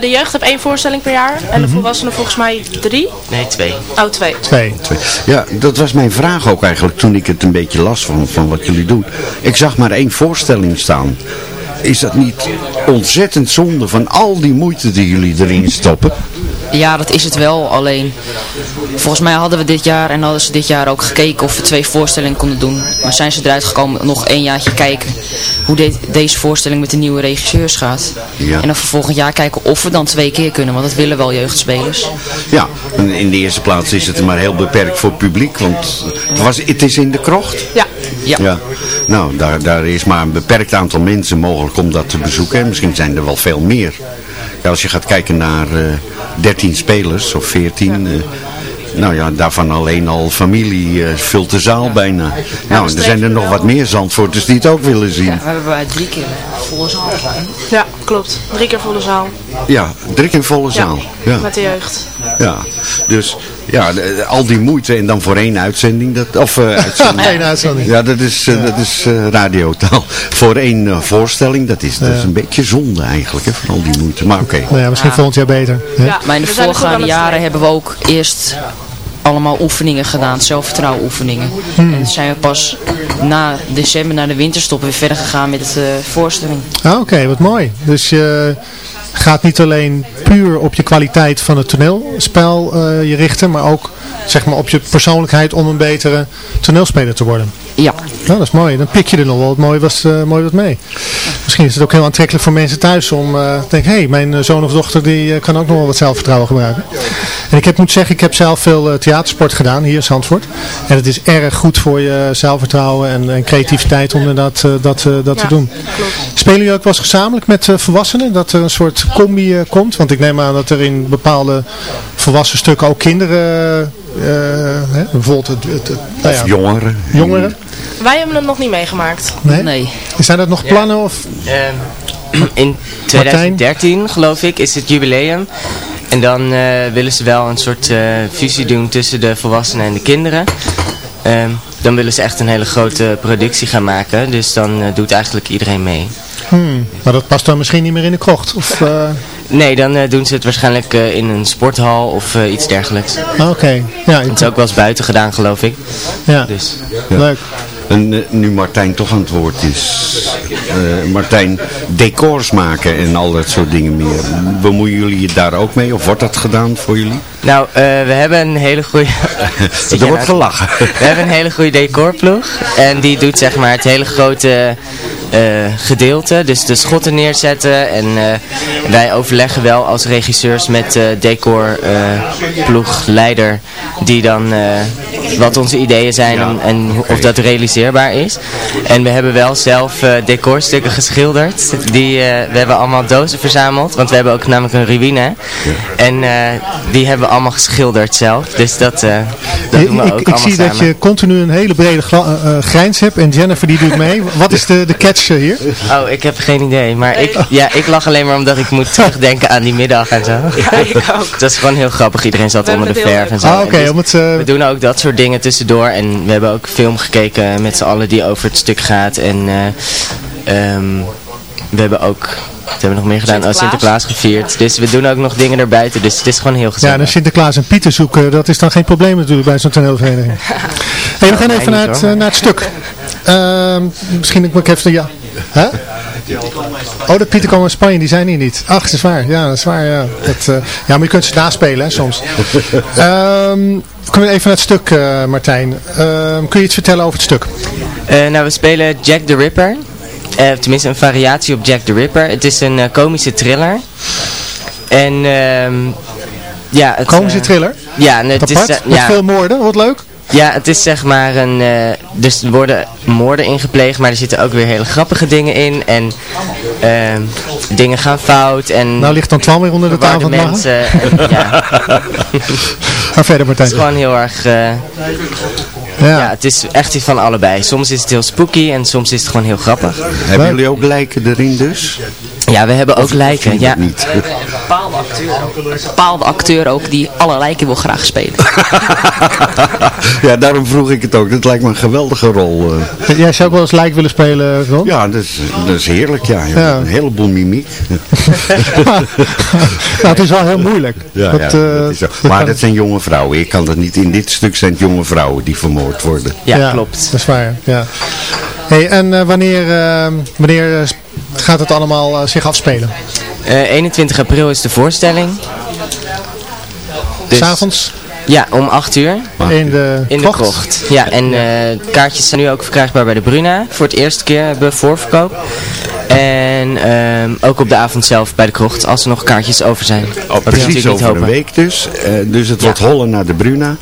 de jeugd heeft één voorstelling per jaar en de mm -hmm. volwassenen volgens mij drie. Nee, twee. Oh, twee. Twee. twee. Ja, dat was mijn vraag ook eigenlijk toen ik het een beetje las van, van wat jullie doen. Ik zag maar één voorstelling staan. Is dat niet ontzettend zonde van al die moeite die jullie erin stoppen? Ja, dat is het wel. Alleen, volgens mij hadden we dit jaar en hadden ze dit jaar ook gekeken of we twee voorstellingen konden doen. Maar zijn ze eruit gekomen nog een jaartje kijken hoe de, deze voorstelling met de nieuwe regisseurs gaat. Ja. En dan voor volgend jaar kijken of we dan twee keer kunnen, want dat willen wel jeugdspelers. Ja, in de eerste plaats is het maar heel beperkt voor het publiek, want het, was, het is in de krocht. Ja. Ja. ja. Nou, daar, daar is maar een beperkt aantal mensen mogelijk om dat te bezoeken. En misschien zijn er wel veel meer. Ja, als je gaat kijken naar uh, 13 spelers of 14, uh, nou ja, daarvan alleen al familie eh, vult de zaal bijna. Nou, er zijn er nog wat meer Zandvoorters die het ook willen zien. Ja, we hebben bij drie keer volle zaal. Ja, klopt. Drie keer volle zaal. Ja, drie keer volle zaal. Ja. Met de jeugd. Ja, dus ja, de- de- al die moeite en dan voor één uitzending, dat, of eh, uitzending. Eén uitzending. Ja, dat is, eh, dat is eh, radiotaal. Voor één voorstelling, dat is, dat is Ja. een beetje zonde eigenlijk, hè, van al die moeite. Maar oké. Nou ja, misschien Ja. volgend jaar beter. hè? Ja, Maar in de voorgaande jaren hebben we ook eerst allemaal oefeningen gedaan, zelfvertrouwen oefeningen. Hmm. En zijn we pas na december, na de winterstop, weer verder gegaan met de voorstelling. Ah, Oké, wat mooi. Dus je gaat niet alleen puur op je kwaliteit van het toneelspel eh, je richten, maar ook zeg maar, op je persoonlijkheid om een betere toneelspeler te worden. Ja. Nou, dat is mooi. Dan pik je er nog wel wat mooi wat, eh, mooi wat mee. Misschien is het ook heel aantrekkelijk voor mensen thuis om eh, te denken, hé, hey, mijn zoon of dochter die kan ook nog wel wat zelfvertrouwen gebruiken. En ik heb, moet zeggen, ik heb zelf veel theatersport gedaan hier in Zandvoort. En het is erg goed voor je zelfvertrouwen en, en creativiteit om inderdaad eh, dat, eh, dat te doen. klopt. Spelen jullie ook wel eens gezamenlijk met eh, volwassenen? Dat er een soort combi eh, komt? Want ik neem aan dat er in bepaalde volwassen stukken ook kinderen, eh, hè, bijvoorbeeld het, het, het- nou ja, Of jongeren. jongeren. Wij hebben het nog niet meegemaakt. Nee? Nee. Zijn dat nog plannen? Of? Ehm, in 2013 geloof ik is het jubileum. En dan eh, willen ze wel een soort eh, fusie doen tussen de volwassenen en de kinderen. Ehm, dan willen ze echt een hele grote productie gaan maken. Dus dan eh, doet eigenlijk iedereen mee. Hmm, maar dat past dan misschien niet meer in de krocht. Of, eh, Nee, dan eh, doen ze het waarschijnlijk eh, in een sporthal of eh, iets dergelijks. ah, Oké, ja, Het is ook wel eens buiten gedaan geloof ik. ja. Dus leuk. En nu Martijn toch aan het woord is. eh, Martijn, decors maken en al dat soort dingen meer. Bemoeien jullie je daar ook mee? Of wordt dat gedaan voor jullie? Nou, eh, we hebben een hele goede... er wordt gelachen. We hebben een hele goede decorploeg. En die doet zeg maar het hele grote eh, gedeelte. Dus de schotten neerzetten. En eh, wij overleggen wel als regisseurs met de decorploegleider. die dan wat onze ideeën zijn en, en of dat realiseerbaar is. En we hebben wel zelf decorstukken geschilderd. Die, we hebben allemaal dozen verzameld. Want we hebben ook namelijk een ruïne. En die hebben we allemaal geschilderd zelf. Dus dat, eh, dat doen we ik ook ik allemaal zie dat je continu een hele brede eh, eh, grijns hebt en Jennifer die doet mee. Wat is de, de catch hier? Oh, ik heb geen idee. Maar ik, ja, ik lach alleen maar omdat ik moet terugdenken aan die middag en zo. Ja, ik ook. Dat is gewoon heel grappig. Iedereen zat We onder de verf en zo. Ah, oké, En dus om het, eh, We doen ook dat soort dingen tussendoor. En we hebben ook film gekeken met z'n allen die over het stuk gaat. En eh, ehm, we hebben ook... Wat hebben we nog meer gedaan? Oh, Sinterklaas. Sinterklaas gevierd. Dus we doen ook nog dingen erbuiten. Dus het is gewoon heel Ja, gezellig. dan Sinterklaas en Pieter zoeken, dat is dan geen probleem natuurlijk bij zo'n toneelvereniging. Hey, we gaan even naar het, eh, naar het stuk. Ehm, misschien moet ik even, ja. Hè? Oh, de Pieter komen uit Spanje, die zijn hier niet. Ach, dat is waar. Ja, dat is waar, ja. Dat, eh, ja, maar je kunt ze naspelen, hè, soms. Ehm kom even naar het stuk, eh, Martijn. Ehm, kun je iets vertellen over het stuk? Nou, we spelen Jack the Ripper. Eh, tenminste, een variatie op Jack the Ripper. Het is een eh, komische thriller. En, ehm ja... Het, Komische eh, thriller? Ja, het Apart, is... met ja, veel moorden, wat leuk. ja, het is zeg maar een... dus er worden moorden ingepleegd, maar er zitten ook weer hele grappige dingen in. En ehm, dingen gaan fout. En Nou ligt dan Twan weer onder de tafel het lachen. mensen. en, ja, Ga verder, het Martijn. is gewoon heel erg... Ja. ja, het is echt iets van allebei. Soms is het heel spooky en soms is het gewoon heel grappig. Hebben jullie ook lijken erin dus? Ja, we hebben ook lijken. Ja. Niet. bepaalde acteur ook. Een bepaalde acteur ook die alle lijken wil graag spelen. ja, daarom vroeg ik het ook. Dat lijkt me een geweldige rol. eh. Jij zou ook wel eens lijk willen spelen, Ron? Ja, dat is, dat is heerlijk. Ja. Ja. Een heleboel mimiek. nou, het is wel heel moeilijk. Ja, Dat, ja, eh, dat is zo. dat Maar dat zijn jonge vrouwen. Ik kan dat niet. In dit stuk zijn het jonge vrouwen die vermoord worden. Ja, klopt. Dat is waar, ja. Hey, en eh, wanneer, eh, wanneer gaat het allemaal eh, zich afspelen? Eh, 21 april is de voorstelling. Dus- S'avonds Ja, om 8 uur. in de In de krocht? krocht. Ja, en eh, kaartjes zijn nu ook verkrijgbaar bij de Bruna. Voor het eerste keer hebben we voorverkoop. En ehm, ook op de avond zelf bij de krocht, als er nog kaartjes over zijn. Oh, Precies over een week dus. Eh, dus het wordt hollen naar de Bruna.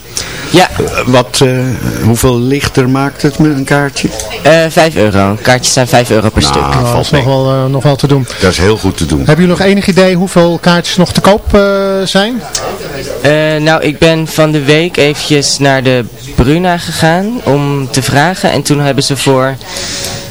Ja, Eh, wat, eh, hoeveel lichter maakt het met een kaartje? eh 5 euro. Kaartjes zijn 5 euro per Nou, stuk. Oh, dat valt is nog wel, eh, nog wel te doen. Dat is heel goed te doen. Hebben jullie nog enig idee hoeveel kaartjes nog te koop eh, zijn? Eh, nou, ik ben van de week eventjes naar de Bruna gegaan om te vragen. En toen hebben ze voor...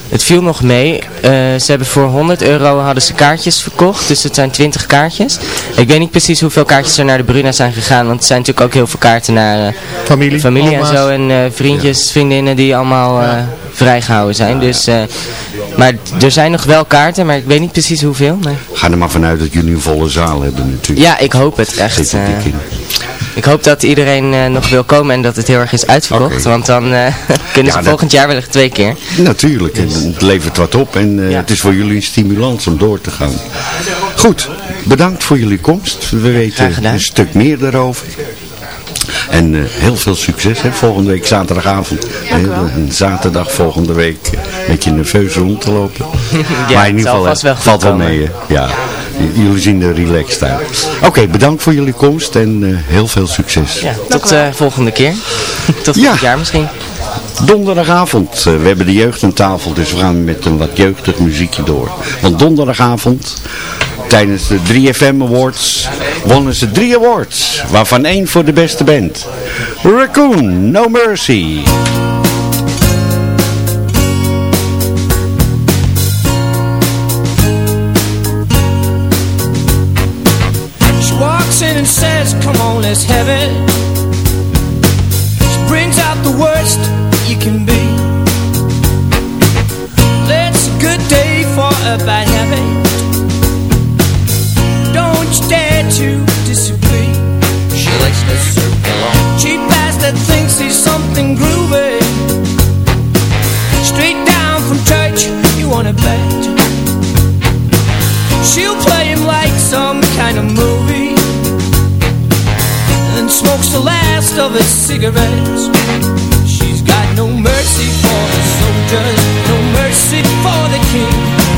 Het viel nog mee. Eh, ze hebben voor 100 euro hadden ze kaartjes verkocht. Dus het zijn 20 kaartjes. Ik weet niet precies hoeveel kaartjes er naar de Bruna zijn gegaan. Want er zijn natuurlijk ook heel veel kaarten naar eh, Familie, familie en zo. En eh, vriendjes, vriendinnen die allemaal eh, vrijgehouden zijn. Dus, eh, maar er zijn nog wel kaarten. Maar ik weet niet precies hoeveel. Maar... Ga er maar vanuit dat jullie een volle zaal hebben natuurlijk. Ja, ik hoop het echt. Eh. ik hoop dat iedereen eh, nog wil komen en dat het heel erg is uitverkocht. Want dan kunnen ze dat- volgend jaar wellicht twee keer. Natuurlijk, en het levert wat op en het is voor jullie een stimulans om door te gaan. Goed, bedankt voor jullie komst. We weten een stuk meer daarover. En eh, heel veel succes hè, volgende week zaterdagavond. Eh. Een zaterdag volgende week eh, een beetje nerveus rond te lopen. Ja, maar in ieder geval vast eh, wel valt wel mee. hè. Ja, jullie zien er relaxed uit. Oké, bedankt voor jullie komst en eh, heel veel succes. Ja, tot de volgende keer. tot volgend jaar misschien. Donderdagavond, eh, we hebben de jeugd aan tafel, dus we gaan met een wat jeugdig muziekje door. Want donderdagavond, tijdens de 3FM Awards, wonnen ze drie awards, waarvan één voor de beste band. Raccoon, No Mercy. She walks in and says, come on, let's have it. She brings out the worst you can be. It's a good day for a bad habit. To disagree. She likes to serve along. Cheap ass that thinks he's something groovy. Straight down from church, you wanna bet. She'll play him like some kind of movie And smokes the last of his cigarettes She's got no mercy for the soldiers No mercy for the king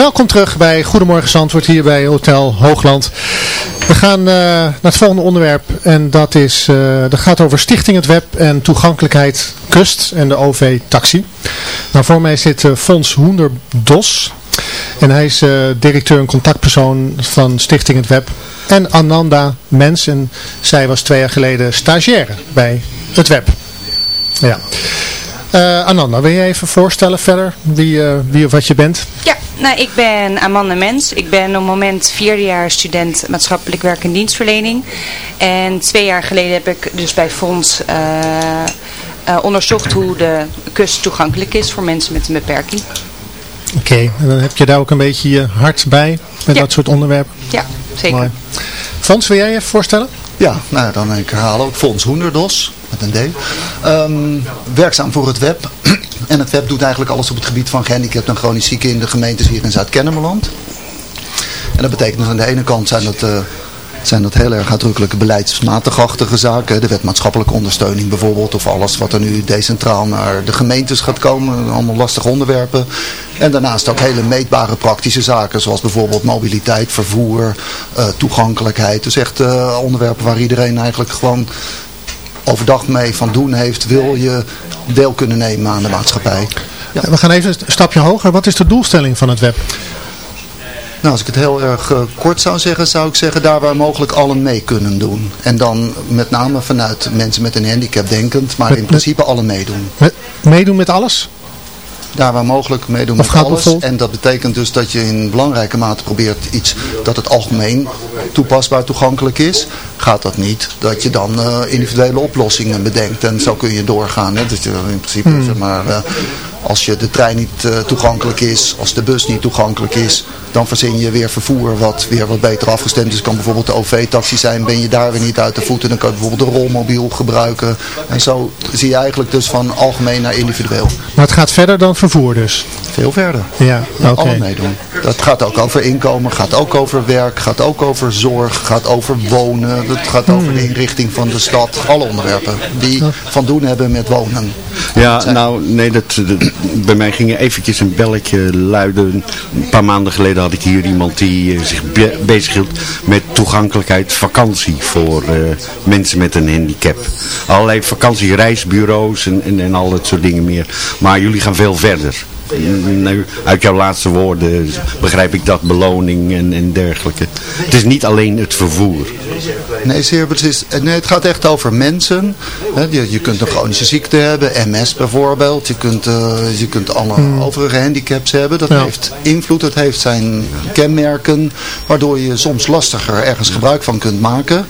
welkom terug bij Goedemorgen Zandvoort hier bij Hotel Hoogland. We gaan eh, naar het volgende onderwerp en dat, is, eh, dat gaat over Stichting het Web en toegankelijkheid Kust en de OV-taxi. Nou, voor mij zit eh, Fons Hoenderdos en hij is directeur en contactpersoon van Stichting het Web. En Ananda Mens en zij was twee jaar geleden stagiaire bij het Web. Ja. Eh, Ananda, wil je even voorstellen verder wie, eh, wie of wat je bent? Ja, nou, ik ben Amanda Mens. Ik ben op het moment vierde jaar student maatschappelijk werk en dienstverlening. En twee jaar geleden heb ik dus bij Fonds eh, onderzocht hoe de kust toegankelijk is voor mensen met een beperking. Oké, en dan heb je daar ook een beetje je hart bij met Ja. dat soort onderwerpen. Ja, zeker. Mooi. Frans, wil jij je even voorstellen? Ja, nou dan ik herhaal ook Fons Hoenderdos, met een D. Ehm, werkzaam voor het web. en het web doet eigenlijk alles op het gebied van gehandicapten en chronisch zieken in de gemeentes hier in Zuid-Kennemerland. En dat betekent dus aan de ene kant zijn dat eh, zijn dat heel erg uitdrukkelijke beleidsmatigachtige zaken. De wet maatschappelijke ondersteuning bijvoorbeeld. Of alles wat er nu decentraal naar de gemeentes gaat komen. Allemaal lastige onderwerpen. En daarnaast ook hele meetbare praktische zaken. Zoals bijvoorbeeld mobiliteit, vervoer, eh, toegankelijkheid. Dus echt eh, onderwerpen waar iedereen eigenlijk gewoon overdag mee van doen heeft. Wil je deel kunnen nemen aan de maatschappij. We gaan even een stapje hoger. Wat is de doelstelling van het web? Nou, als ik het heel erg eh, kort zou zeggen, zou ik zeggen daar waar mogelijk allen mee kunnen doen. En dan met name vanuit mensen met een handicap denkend, maar in principe allen meedoen. Met, meedoen met alles? Daar waar mogelijk meedoen met alles. En dat betekent dus dat je in belangrijke mate probeert iets dat het algemeen toepasbaar toegankelijk is. Gaat dat niet, dat je dan uh, individuele oplossingen bedenkt. En zo kun je doorgaan. Hè? Dat je in principe Hmm. zeg maar... Uh, als je de trein niet uh, toegankelijk is, als de bus niet toegankelijk is, dan verzin je weer vervoer wat weer wat beter afgestemd is. kan bijvoorbeeld de OV-taxi zijn, ben je daar weer niet uit de voeten, dan kan je bijvoorbeeld de rolmobiel gebruiken. En zo zie je eigenlijk dus van algemeen naar individueel. Maar het gaat verder dan vervoer dus? Veel verder. Ja, oké. Okay. Alle meedoen. Dat gaat ook over inkomen, gaat ook over werk, gaat ook over zorg, gaat over wonen. Dat gaat Hmm. over de inrichting van de stad. Alle onderwerpen die van doen hebben met wonen. Ja, nou, nee, dat, dat, bij mij ging er eventjes een belletje luiden. Een paar maanden geleden had ik hier iemand die uh, zich be bezighield met toegankelijkheid vakantie voor uh, mensen met een handicap. Allerlei vakantiereisbureaus en, en, en al dat soort dingen meer. Maar jullie gaan veel verder. Nu, uit jouw laatste woorden begrijp ik dat beloning en, en dergelijke. Het is niet alleen het vervoer. Nee, zeer, het, is, nee, het gaat echt over mensen. Je, je kunt een chronische ziekte hebben, MS bijvoorbeeld. Je kunt, uh, je kunt alle hmm. overige handicaps hebben. Dat ja. heeft invloed, dat heeft zijn kenmerken. Waardoor je soms lastiger ergens gebruik van kunt maken.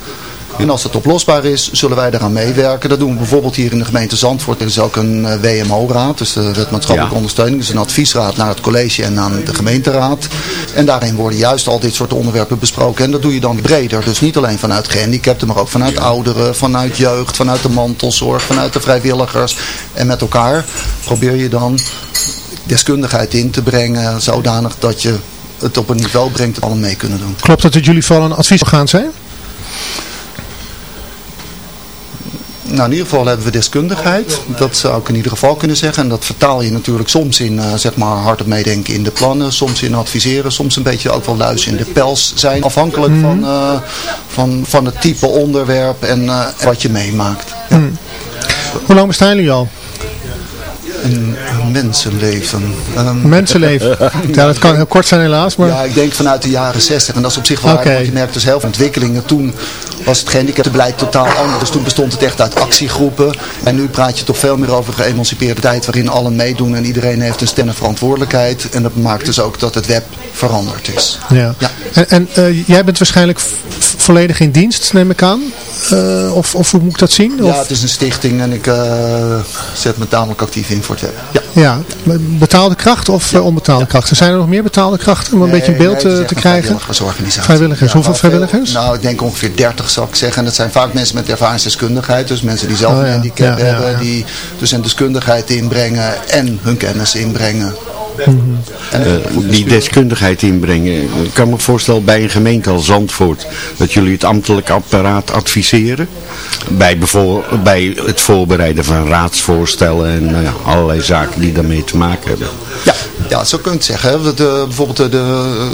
En als het oplosbaar is, zullen wij daaraan meewerken. Dat doen we bijvoorbeeld hier in de gemeente Zandvoort. Er is ook een uh, WMO-raad, dus de Wet Maatschappelijke ja. Ondersteuning. Dus een adviesraad naar het college en aan de gemeenteraad. En daarin worden juist al dit soort onderwerpen besproken. En dat doe je dan breder. Dus niet alleen vanuit gehandicapten, maar ook vanuit ouderen, vanuit jeugd, vanuit de mantelzorg, vanuit de vrijwilligers. En met elkaar probeer je dan deskundigheid in te brengen, zodanig dat je het op een niveau brengt dat alle mee kunnen doen. Klopt dat het jullie vooral een adviesorgaan zijn? Nou, in ieder geval hebben we deskundigheid. Dat zou ik in ieder geval kunnen zeggen. En dat vertaal je natuurlijk soms in, uh, zeg maar, hardop meedenken in de plannen. Soms in adviseren. Soms een beetje ook wel luis in de pels zijn. Afhankelijk mm. van, uh, van, van het type onderwerp en uh, wat je meemaakt. Ja. Mm. Hoe lang bestaan jullie al? Een, een mensenleven. Um, mensenleven. ja, dat kan heel kort zijn helaas. Maar... Ja, ik denk vanuit de jaren 60. En dat is op zich wel okay. want je merkt dus heel veel ontwikkelingen. Toen was het gehandicaptenbeleid totaal anders. Dus toen bestond het echt uit actiegroepen. En nu praat je toch veel meer over geëmancipeerde tijd waarin allen meedoen en iedereen heeft een stem en verantwoordelijkheid. En dat maakt dus ook dat het web veranderd is. Ja. ja. En, en uh, jij bent waarschijnlijk volledig in dienst, neem ik aan? Uh, of, of hoe moet ik dat zien? Ja, het is een stichting en ik uh, zet me tamelijk actief in voor het web. Ja, ja. betaalde kracht of ja. onbetaalde krachten? Zijn er nog meer betaalde krachten om een beetje een beeld nee, te krijgen? Vrijwilligersorganisatie. Vrijwilligers. Ja, Hoeveel vrijwilligers? Veel, nou, ik denk ongeveer 30 zou ik zeggen. En dat zijn vaak mensen met ervaringsdeskundigheid. Dus mensen die zelf oh, een handicap hebben. Die dus een deskundigheid inbrengen en hun kennis inbrengen. Uh, die deskundigheid inbrengen. Ik kan me voorstellen bij een gemeente als Zandvoort dat jullie het ambtelijk apparaat adviseren. Bij, bij het voorbereiden van raadsvoorstellen en uh, allerlei zaken die daarmee te maken hebben. Ja, ja zo kun je het zeggen. Uh, bijvoorbeeld de, de,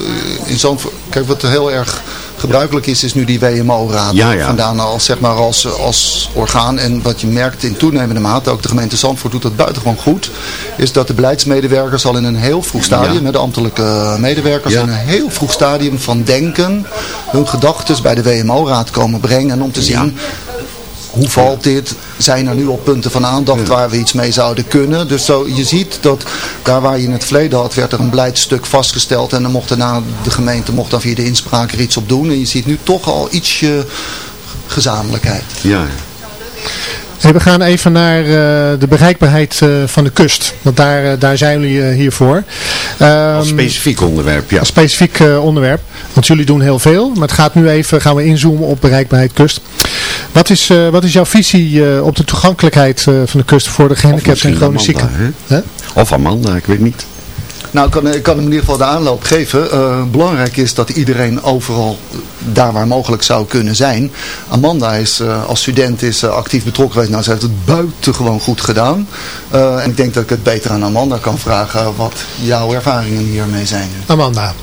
in Zandvoort, kijk wat heel erg gebruikelijk is, is nu die WMO-raad. Ja, ja. Vandaan als, zeg maar, als, als orgaan. En wat je merkt in toenemende mate, ook de gemeente Zandvoort doet dat buitengewoon goed, is dat de beleidsmedewerkers al in een heel vroeg stadium, ja. de ambtelijke medewerkers, in een heel vroeg stadium van denken, hun gedachten bij de WMO-raad komen brengen om te zien hoe valt dit? Zijn er nu al punten van aandacht waar we iets mee zouden kunnen? Dus zo, je ziet dat daar waar je in het verleden had, werd er een beleidstuk vastgesteld. En dan mocht daarna de gemeente mocht dan via de inspraak er iets op doen. En je ziet nu toch al ietsje gezamenlijkheid. Ja. Hey, we gaan even naar uh, de bereikbaarheid uh, van de kust. Want daar, uh, daar zijn jullie hiervoor. Um, als specifiek onderwerp, ja. Als specifiek onderwerp. Want jullie doen heel veel. Maar het gaat nu even, gaan we inzoomen op bereikbaarheid kust. Wat is, wat is jouw visie op de toegankelijkheid van de kust voor de gehandicapten en chronische zieken? Of Amanda, ik weet niet. Nou, ik kan, ik kan hem in ieder geval de aanloop geven. Eh, belangrijk is dat iedereen overal, daar waar mogelijk zou kunnen zijn. Amanda is eh, als student is, eh, actief betrokken geweest. Nou, ze heeft het buitengewoon goed gedaan. Eh, en ik denk dat ik het beter aan Amanda kan vragen wat jouw ervaringen hiermee zijn. Amanda.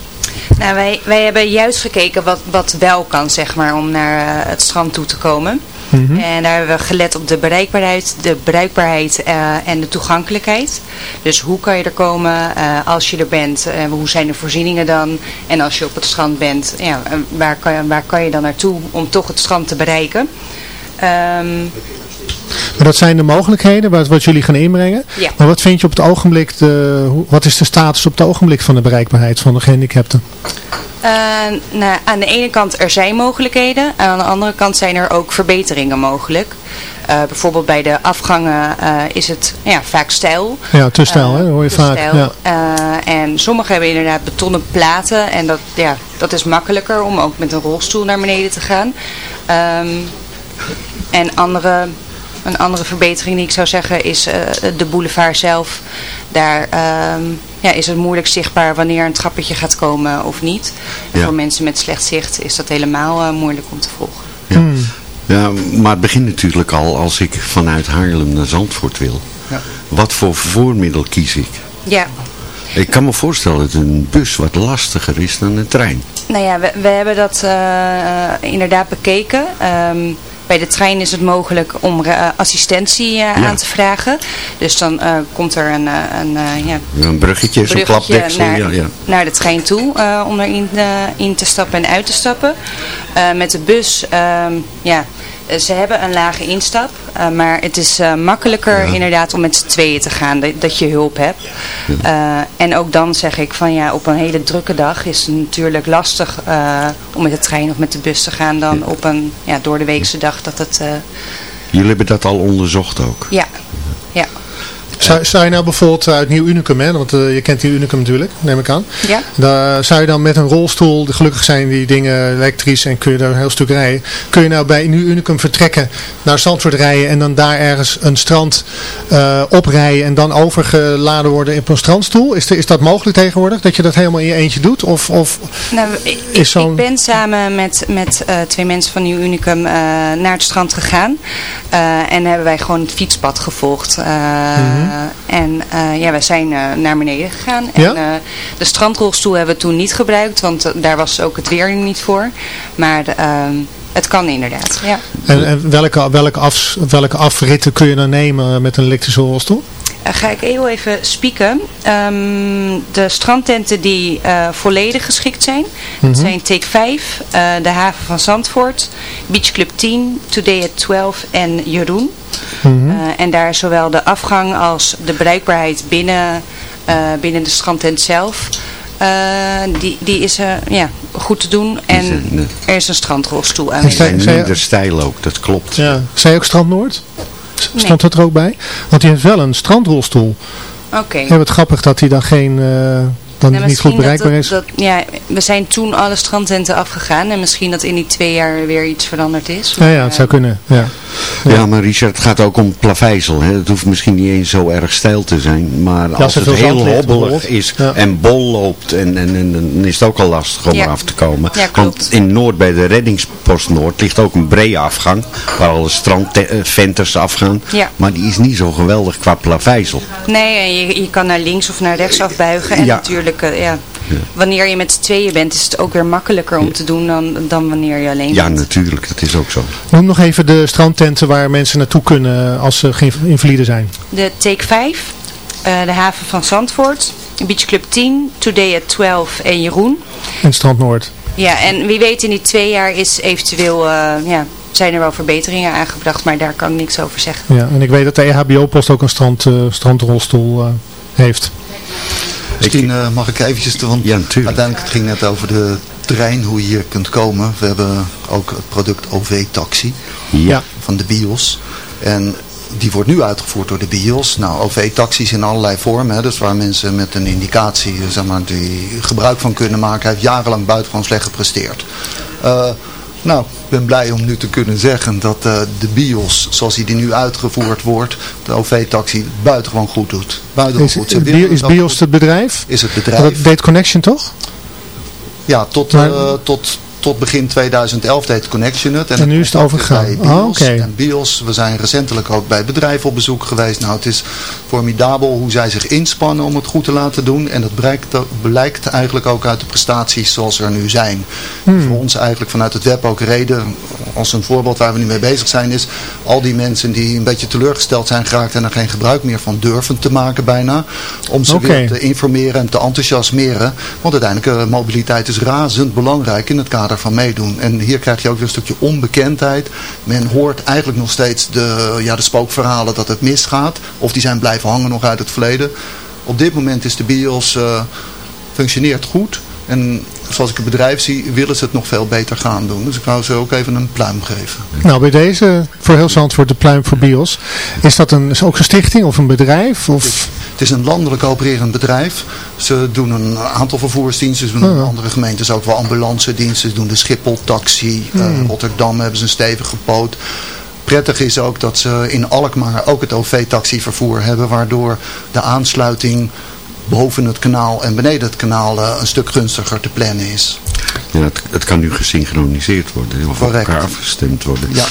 Nou, wij, wij hebben juist gekeken wat, wat wel kan, zeg maar, om naar het strand toe te komen. Mhm. En daar hebben we gelet op de bereikbaarheid, de bereikbaarheid eh, en de toegankelijkheid. Dus hoe kan je er komen eh, als je er bent? eh, hoe zijn de voorzieningen dan? En als je op het strand bent, ja, waar, kan je, waar kan je dan naartoe om toch het strand te bereiken? Ehm, Maar dat zijn de mogelijkheden wat, wat jullie gaan inbrengen. Ja. Maar wat vind je op het ogenblik, de, wat is de status op het ogenblik van de bereikbaarheid van de gehandicapten? Eh, nou, aan de ene kant er zijn mogelijkheden, en aan de andere kant zijn er ook verbeteringen mogelijk. Eh, bijvoorbeeld bij de afgangen eh, is het ja, vaak stijl. Ja, te stijl, hè? Hoor je vaak. stijl. Ja. En sommigen hebben inderdaad betonnen platen en dat, ja, dat is makkelijker om ook met een rolstoel naar beneden te gaan. Ehm, en andere, een andere verbetering die ik zou zeggen is eh, de boulevard zelf. Daar ehm, ja, is het moeilijk zichtbaar wanneer een trappetje gaat komen of niet. En Ja. Voor mensen met slecht zicht is dat helemaal eh, moeilijk om te volgen. Hmm. Ja, maar het begint natuurlijk al als ik vanuit Haarlem naar Zandvoort wil. Ja. Wat voor vervoermiddel kies ik? Ja, Ik kan me voorstellen dat een bus wat lastiger is dan een trein. Nou ja, we, we hebben dat eh, inderdaad bekeken. Ehm, bij de trein is het mogelijk om eh, assistentie eh, aan te vragen. Dus dan eh, komt er een, een, ja, Een bruggetje, bruggetje klapdeksel. naar, ja, ja. naar de trein toe om erin in te stappen en uit te stappen. Met de bus, ehm, ja, ze hebben een lage instap, eh, maar het is eh, makkelijker inderdaad om met z'n tweeën te gaan, dat, dat je hulp hebt. Eh, en ook dan zeg ik van ja, op een hele drukke dag is het natuurlijk lastig eh, om met de trein of met de bus te gaan dan op een ja, door de weekse dag dat het, eh, Jullie hebben dat al onderzocht ook. ja, ja. Zou, zou je nou bijvoorbeeld uit Nieuw Unicum, hè, want eh, je kent Nieuw Unicum natuurlijk, neem ik aan. Ja. Daar zou je dan met een rolstoel, gelukkig zijn die dingen elektrisch en kun je daar een heel stuk rijden. Kun je nou bij Nieuw Unicum vertrekken, naar Zandvoort rijden en dan daar ergens een strand eh, oprijden en dan overgeladen worden op een strandstoel? Is, de- is dat mogelijk tegenwoordig, dat je dat helemaal in je eentje doet? Of, of Nou, ik, Is ben samen met, met eh, twee mensen van Nieuw Unicum naar het strand gegaan. En hebben wij gewoon het fietspad gevolgd. Mhm. En eh, ja, wij zijn eh, naar beneden gegaan. En Ja? eh, de strandrolstoel hebben we toen niet gebruikt, want eh, daar was ook het weer niet voor. Maar het kan inderdaad, ja. en, en welke, welke, af, welke afritten kun je dan nemen met een elektrische rolstoel? Eh, ga ik heel even spieken. Ehm, de strandtenten die eh, volledig geschikt zijn. Mhm. Dat zijn Take 5, eh, de haven van Zandvoort, Beach Club 10, Today at 12 en Jeroen. Mhm. Eh, en daar zowel de afgang als de bereikbaarheid binnen, eh, binnen de strandtent zelf... eh, die, die is eh, ja, goed te doen en nee. er is een strandrolstoel Die aanwezig. zijn minder stijl ook, dat klopt. Ja. Ook Strand Noord? Stond dat er ook bij? Want die heeft wel een strandrolstoel. Oké. Ja, wat grappig dat hij dan geen, eh, dan Nou, niet goed misschien bereikbaar dat, is. dat, ja, we zijn toen alle strandtenten afgegaan. En misschien dat in die twee jaar weer iets veranderd is. ja, ja, het zou kunnen. Ja. Ja, maar Richard, het gaat ook om plaveisel. Hè. Het hoeft misschien niet eens zo erg stijl te zijn. Maar als als het heel hobbelig is Ja. en bol loopt, en, en, en, dan is het ook al lastig om Ja. eraf te komen. Ja, klopt. Want in Noord, bij de reddingspost Noord, ligt ook een brede afgang. Waar alle strandventers afgaan. Ja. Maar die is niet zo geweldig qua plaveisel. Nee, en je, je kan naar links of naar rechts afbuigen. En Ja. Natuurlijk, eh, ja, wanneer je met z'n tweeën bent, is het ook weer makkelijker om te doen dan, dan wanneer je alleen Ja, bent. natuurlijk. Dat is ook zo. Noem nog even de strandtenten waar mensen naartoe kunnen als ze geen invalide zijn. De Take 5, eh, de haven van Zandvoort, Beach Club 10, Today at 12 en Jeroen. In Strand Noord. Ja, en wie weet in die twee jaar is eventueel, eh, ja, zijn er wel verbeteringen aangebracht, maar daar kan ik niks over zeggen. Ja, en ik weet dat de EHBO-post ook een strand, eh, strandrolstoel eh, heeft. Misschien eh, mag ik eventjes, want uiteindelijk het ging net over de trein, hoe je hier kunt komen. We hebben ook het product OV-taxi Ja. van de BIOS. En die wordt nu uitgevoerd door de BIOS. Nou, OV-taxis in allerlei vormen. Hè, dus waar mensen met een indicatie, zeg maar, die gebruik van kunnen maken. Hij heeft jarenlang buitengewoon slecht gepresteerd. Eh, Nou, ik ben blij om nu te kunnen zeggen dat eh, de BIOS, zoals die nu uitgevoerd wordt, de OV-taxi, buitengewoon goed doet. Buitengewoon Is, goed. Ze is, is BIOS goed. het bedrijf? Is het Dat bedrijf. deed Connection toch? Ja, tot, Maar- eh, tot, tot begin 2011 deed Connection het. En nu is het overgegaan. Bij Oh. En BIOS, we zijn recentelijk ook bij bedrijven op bezoek geweest. Nou, het is formidabel hoe zij zich inspannen om het goed te laten doen. En dat blijkt, blijkt eigenlijk ook uit de prestaties zoals er nu zijn. Hmm. Voor ons eigenlijk vanuit het web ook reden, als een voorbeeld waar we nu mee bezig zijn, is al die mensen die een beetje teleurgesteld zijn geraakt en er geen gebruik meer van durven te maken bijna. Om ze weer te informeren en te enthousiasmeren. Want uiteindelijk, uh, mobiliteit is razend belangrijk in het kader van meedoen. En hier krijg je ook weer een stukje onbekendheid. Men hoort eigenlijk nog steeds de, ja, de spookverhalen dat het misgaat. Of die zijn blijven hangen nog uit het verleden. Op dit moment is de BIOS uh, functioneert goed. En zoals ik het bedrijf zie, willen ze het nog veel beter gaan doen. Dus ik wou ze ook even een pluim geven. Nou, bij deze, voor heel Zandvoort, de pluim voor BIOS. Is dat een, is ook een stichting of een bedrijf? Of... Het is een landelijk opererend bedrijf. Ze doen een aantal vervoersdiensten. Ze doen Oh. in andere gemeentes ook wel ambulance diensten. Ze doen de Schiphol taxi. Uh, Hmm. Rotterdam hebben ze een stevige poot. Prettig is ook dat ze in Alkmaar ook het OV-taxivervoer hebben. Waardoor de aansluiting boven het kanaal en beneden het kanaal uh, een stuk gunstiger te plannen is. Ja, het, het kan nu gesynchroniseerd worden of Correct. elkaar afgestemd worden. Ja.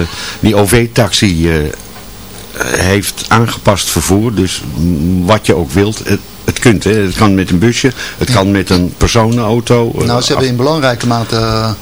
Uh, die OV-taxi uh, heeft aangepast vervoer, dus wat je ook wilt, het, het kunt. Hè. Het kan met een busje, het kan met een personenauto. Nou, ze hebben in belangrijke mate...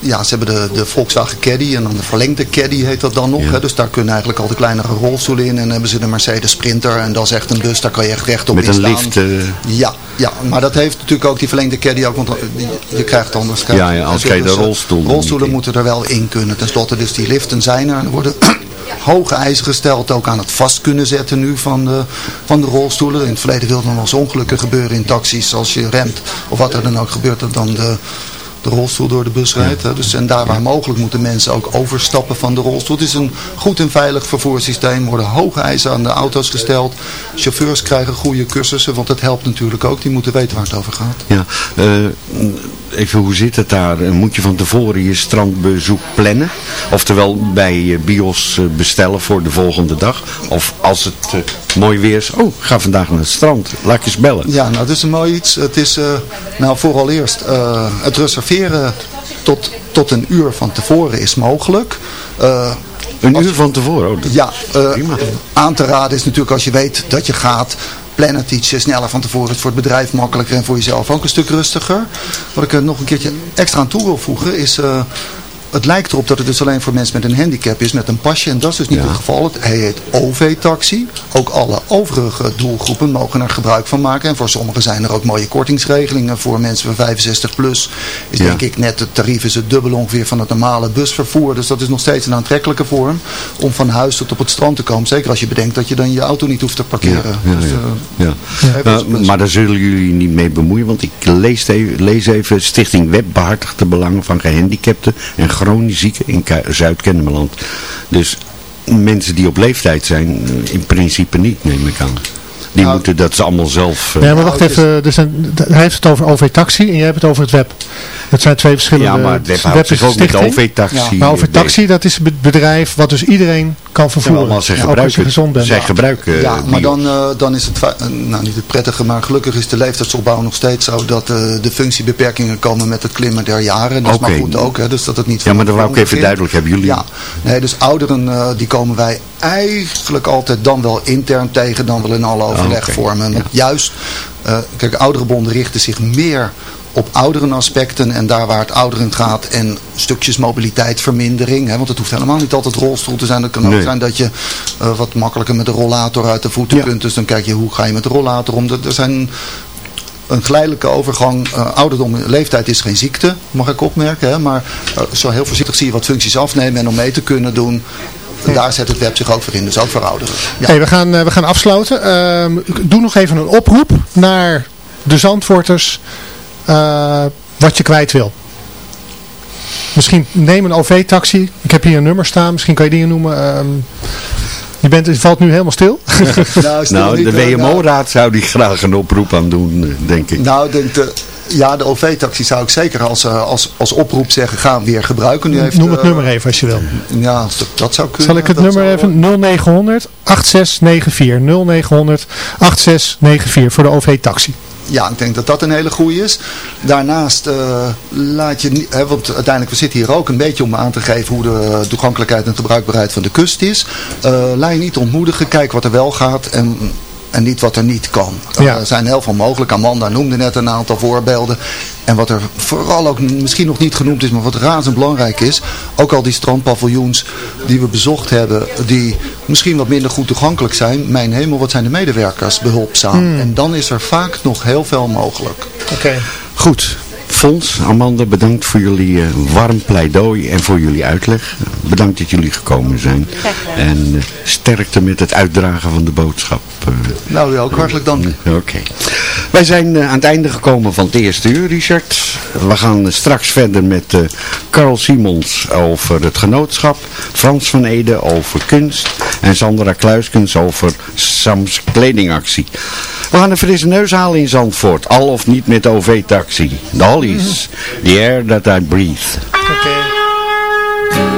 Ja, ze hebben de, de Volkswagen Caddy en dan de verlengde Caddy heet dat dan nog. Ja. Hè? Dus daar kunnen eigenlijk al de kleinere rolstoelen in. En dan hebben ze de Mercedes Sprinter en dat is echt een bus, daar kan je echt rechtop Met in staan. Met een lift. Uh... Ja, ja, maar dat heeft natuurlijk ook die verlengde Caddy ook, want je, je krijgt anders... Ja, ja als je de rolstoel Rolstoelen moeten er wel in kunnen. Ten slotte, dus die liften zijn er. Er worden hoge eisen gesteld ook aan het vast kunnen zetten nu van de, van de rolstoelen. In het verleden wilde nog wel eens ongelukken gebeuren in taxis als je remt of wat er dan ook gebeurt dan de, de rolstoel door de bus rijdt. Dus, en daar waar mogelijk moeten mensen ook overstappen van de rolstoel. Het is een goed en veilig vervoerssysteem. Er worden hoge eisen aan de auto's gesteld. Chauffeurs krijgen goede cursussen, want dat helpt natuurlijk ook. Die moeten weten waar het over gaat. Ja, uh, even hoe zit het daar? Moet je van tevoren je strandbezoek plannen? Oftewel bij BIOS bestellen voor de volgende dag? Of als het uh, mooi weer is, oh, ga vandaag naar het strand. Laat ik eens bellen. Ja, nou, dat is een mooi iets. Het is, uh, nou, vooral eerst uh, het reserveren tot, tot een uur van tevoren is mogelijk. Uh, een uur van tevoren? Oh, ja, aan te raden is natuurlijk als je weet dat je gaat plan het iets sneller van tevoren. Het voor het bedrijf makkelijker en voor jezelf ook een stuk rustiger. Wat ik er nog een keertje extra aan toe wil voegen is... Uh, het lijkt erop dat het dus alleen voor mensen met een handicap is, met een pasje. En dat is dus niet ja. het geval. Het hij heet OV-taxi. Ook alle overige doelgroepen mogen er gebruik van maken. En voor sommigen zijn er ook mooie kortingsregelingen. Voor mensen van 65 plus is ja. denk ik net het tarief is het dubbel ongeveer van het normale busvervoer. Dus dat is nog steeds een aantrekkelijke vorm om van huis tot op het strand te komen. Zeker als je bedenkt dat je dan je auto niet hoeft te parkeren. Ja, dus, uh, ja. Nou, maar daar zullen jullie niet mee bemoeien. Want ik lees even, lees even Stichting Web behartigt de belangen van gehandicapten en chronisch zieken in Zuid-Kennemerland. Dus mensen die op leeftijd zijn, in principe niet, neem ik aan. Die nou, moeten dat ze allemaal zelf... Uh... Ja, maar wacht even. Er zijn, hij heeft het over OV-taxi en jij hebt het over het web. Dat zijn twee verschillende... Ja, maar het web, web is ook met OV-taxi. Ja. Maar OV-taxi, dat is het bedrijf wat dus iedereen kan vervoeren. Ja, maar als ze gebruiken, als je gezond bent. Zij gebruiken Ja, maar dan, uh, dan is het... Nou, niet het prettige, maar gelukkig is de leeftijdsopbouw nog steeds zo... dat uh, de functiebeperkingen komen met het klimmen der jaren. Dat okay. is maar goed ook, hè, dus dat het niet... Ja, maar dat wou ik even duidelijk hebben. Jullie... Ja, nee, dus ouderen, uh, die komen wij eigenlijk altijd dan wel intern tegen... dan wel in alle overlegvormen. Oh, okay. ja. Juist, uh, kijk, ouderenbonden richten zich meer op ouderen aspecten en daar waar het ouderen gaat en stukjes mobiliteitsvermindering. Hè, want het hoeft helemaal niet altijd rolstoel te zijn. Het kan ook nee. zijn dat je uh, wat makkelijker met de rollator uit de voeten ja. kunt. Dus dan kijk je hoe ga je met de rollator om. Er zijn een geleidelijke overgang. Uh, ouderdom, leeftijd is geen ziekte, mag ik opmerken. Hè, maar uh, zo heel voorzichtig zie je wat functies afnemen en om mee te kunnen doen. Daar zet het web zich ook voor in, dus ook voor ouderen. Ja. Hey, we, gaan, uh, we gaan afsluiten. doe nog even een oproep naar de Zandvoorters uh, wat je kwijt wil. Misschien neem een OV-taxi. Ik heb hier een nummer staan. Misschien kan je die noemen. Um, je, bent, je valt nu helemaal stil. nou, stil nou de WMO-raad nou, zou die graag een oproep aan doen, denk ik. Nou, denk de, Ja, de OV-taxi zou ik zeker als, eh, als, als oproep zeggen, gaan weer gebruiken. Nu heeft, Noem het eh, nummer even als je wil. Ja, dat, dat zou kunnen. Zal ik het nummer zou- even? 0900 8694. 0900 8694 voor de OV-taxi. Ja, ik denk dat dat een hele goede is. Daarnaast eh, laat je, hè, want uiteindelijk we zitten hier ook een beetje om aan te geven hoe de toegankelijkheid en gebruikbaarheid van de kust is. Eh, laat je niet ontmoedigen, kijk wat er wel gaat en, en niet wat er niet kan. Ja. Er zijn heel veel mogelijk. Amanda noemde net een aantal voorbeelden. En wat er vooral ook misschien nog niet genoemd is, maar wat razend belangrijk is, ook al die strandpaviljoens die we bezocht hebben, die misschien wat minder goed toegankelijk zijn. Mijn hemel, wat zijn de medewerkers behulpzaam. Hmm. En dan is er vaak nog heel veel mogelijk. Oké. Goed. Fons, Amanda, bedankt voor jullie eh, warm pleidooi en voor jullie uitleg. Bedankt dat jullie gekomen zijn. En eh, sterkte met het uitdragen van de boodschap. eh. Nou, u ook hartelijk dank. Oké. Wij zijn aan het einde gekomen van het eerste uur, Richard. We gaan straks verder met eh Carl Simons over het genootschap. Frans van Ede over kunst. En Sandra Kluiskens over Sams kledingactie. We gaan een frisse neus halen in Zandvoort. Al of niet met OV-taxi. De The air that I breathe. If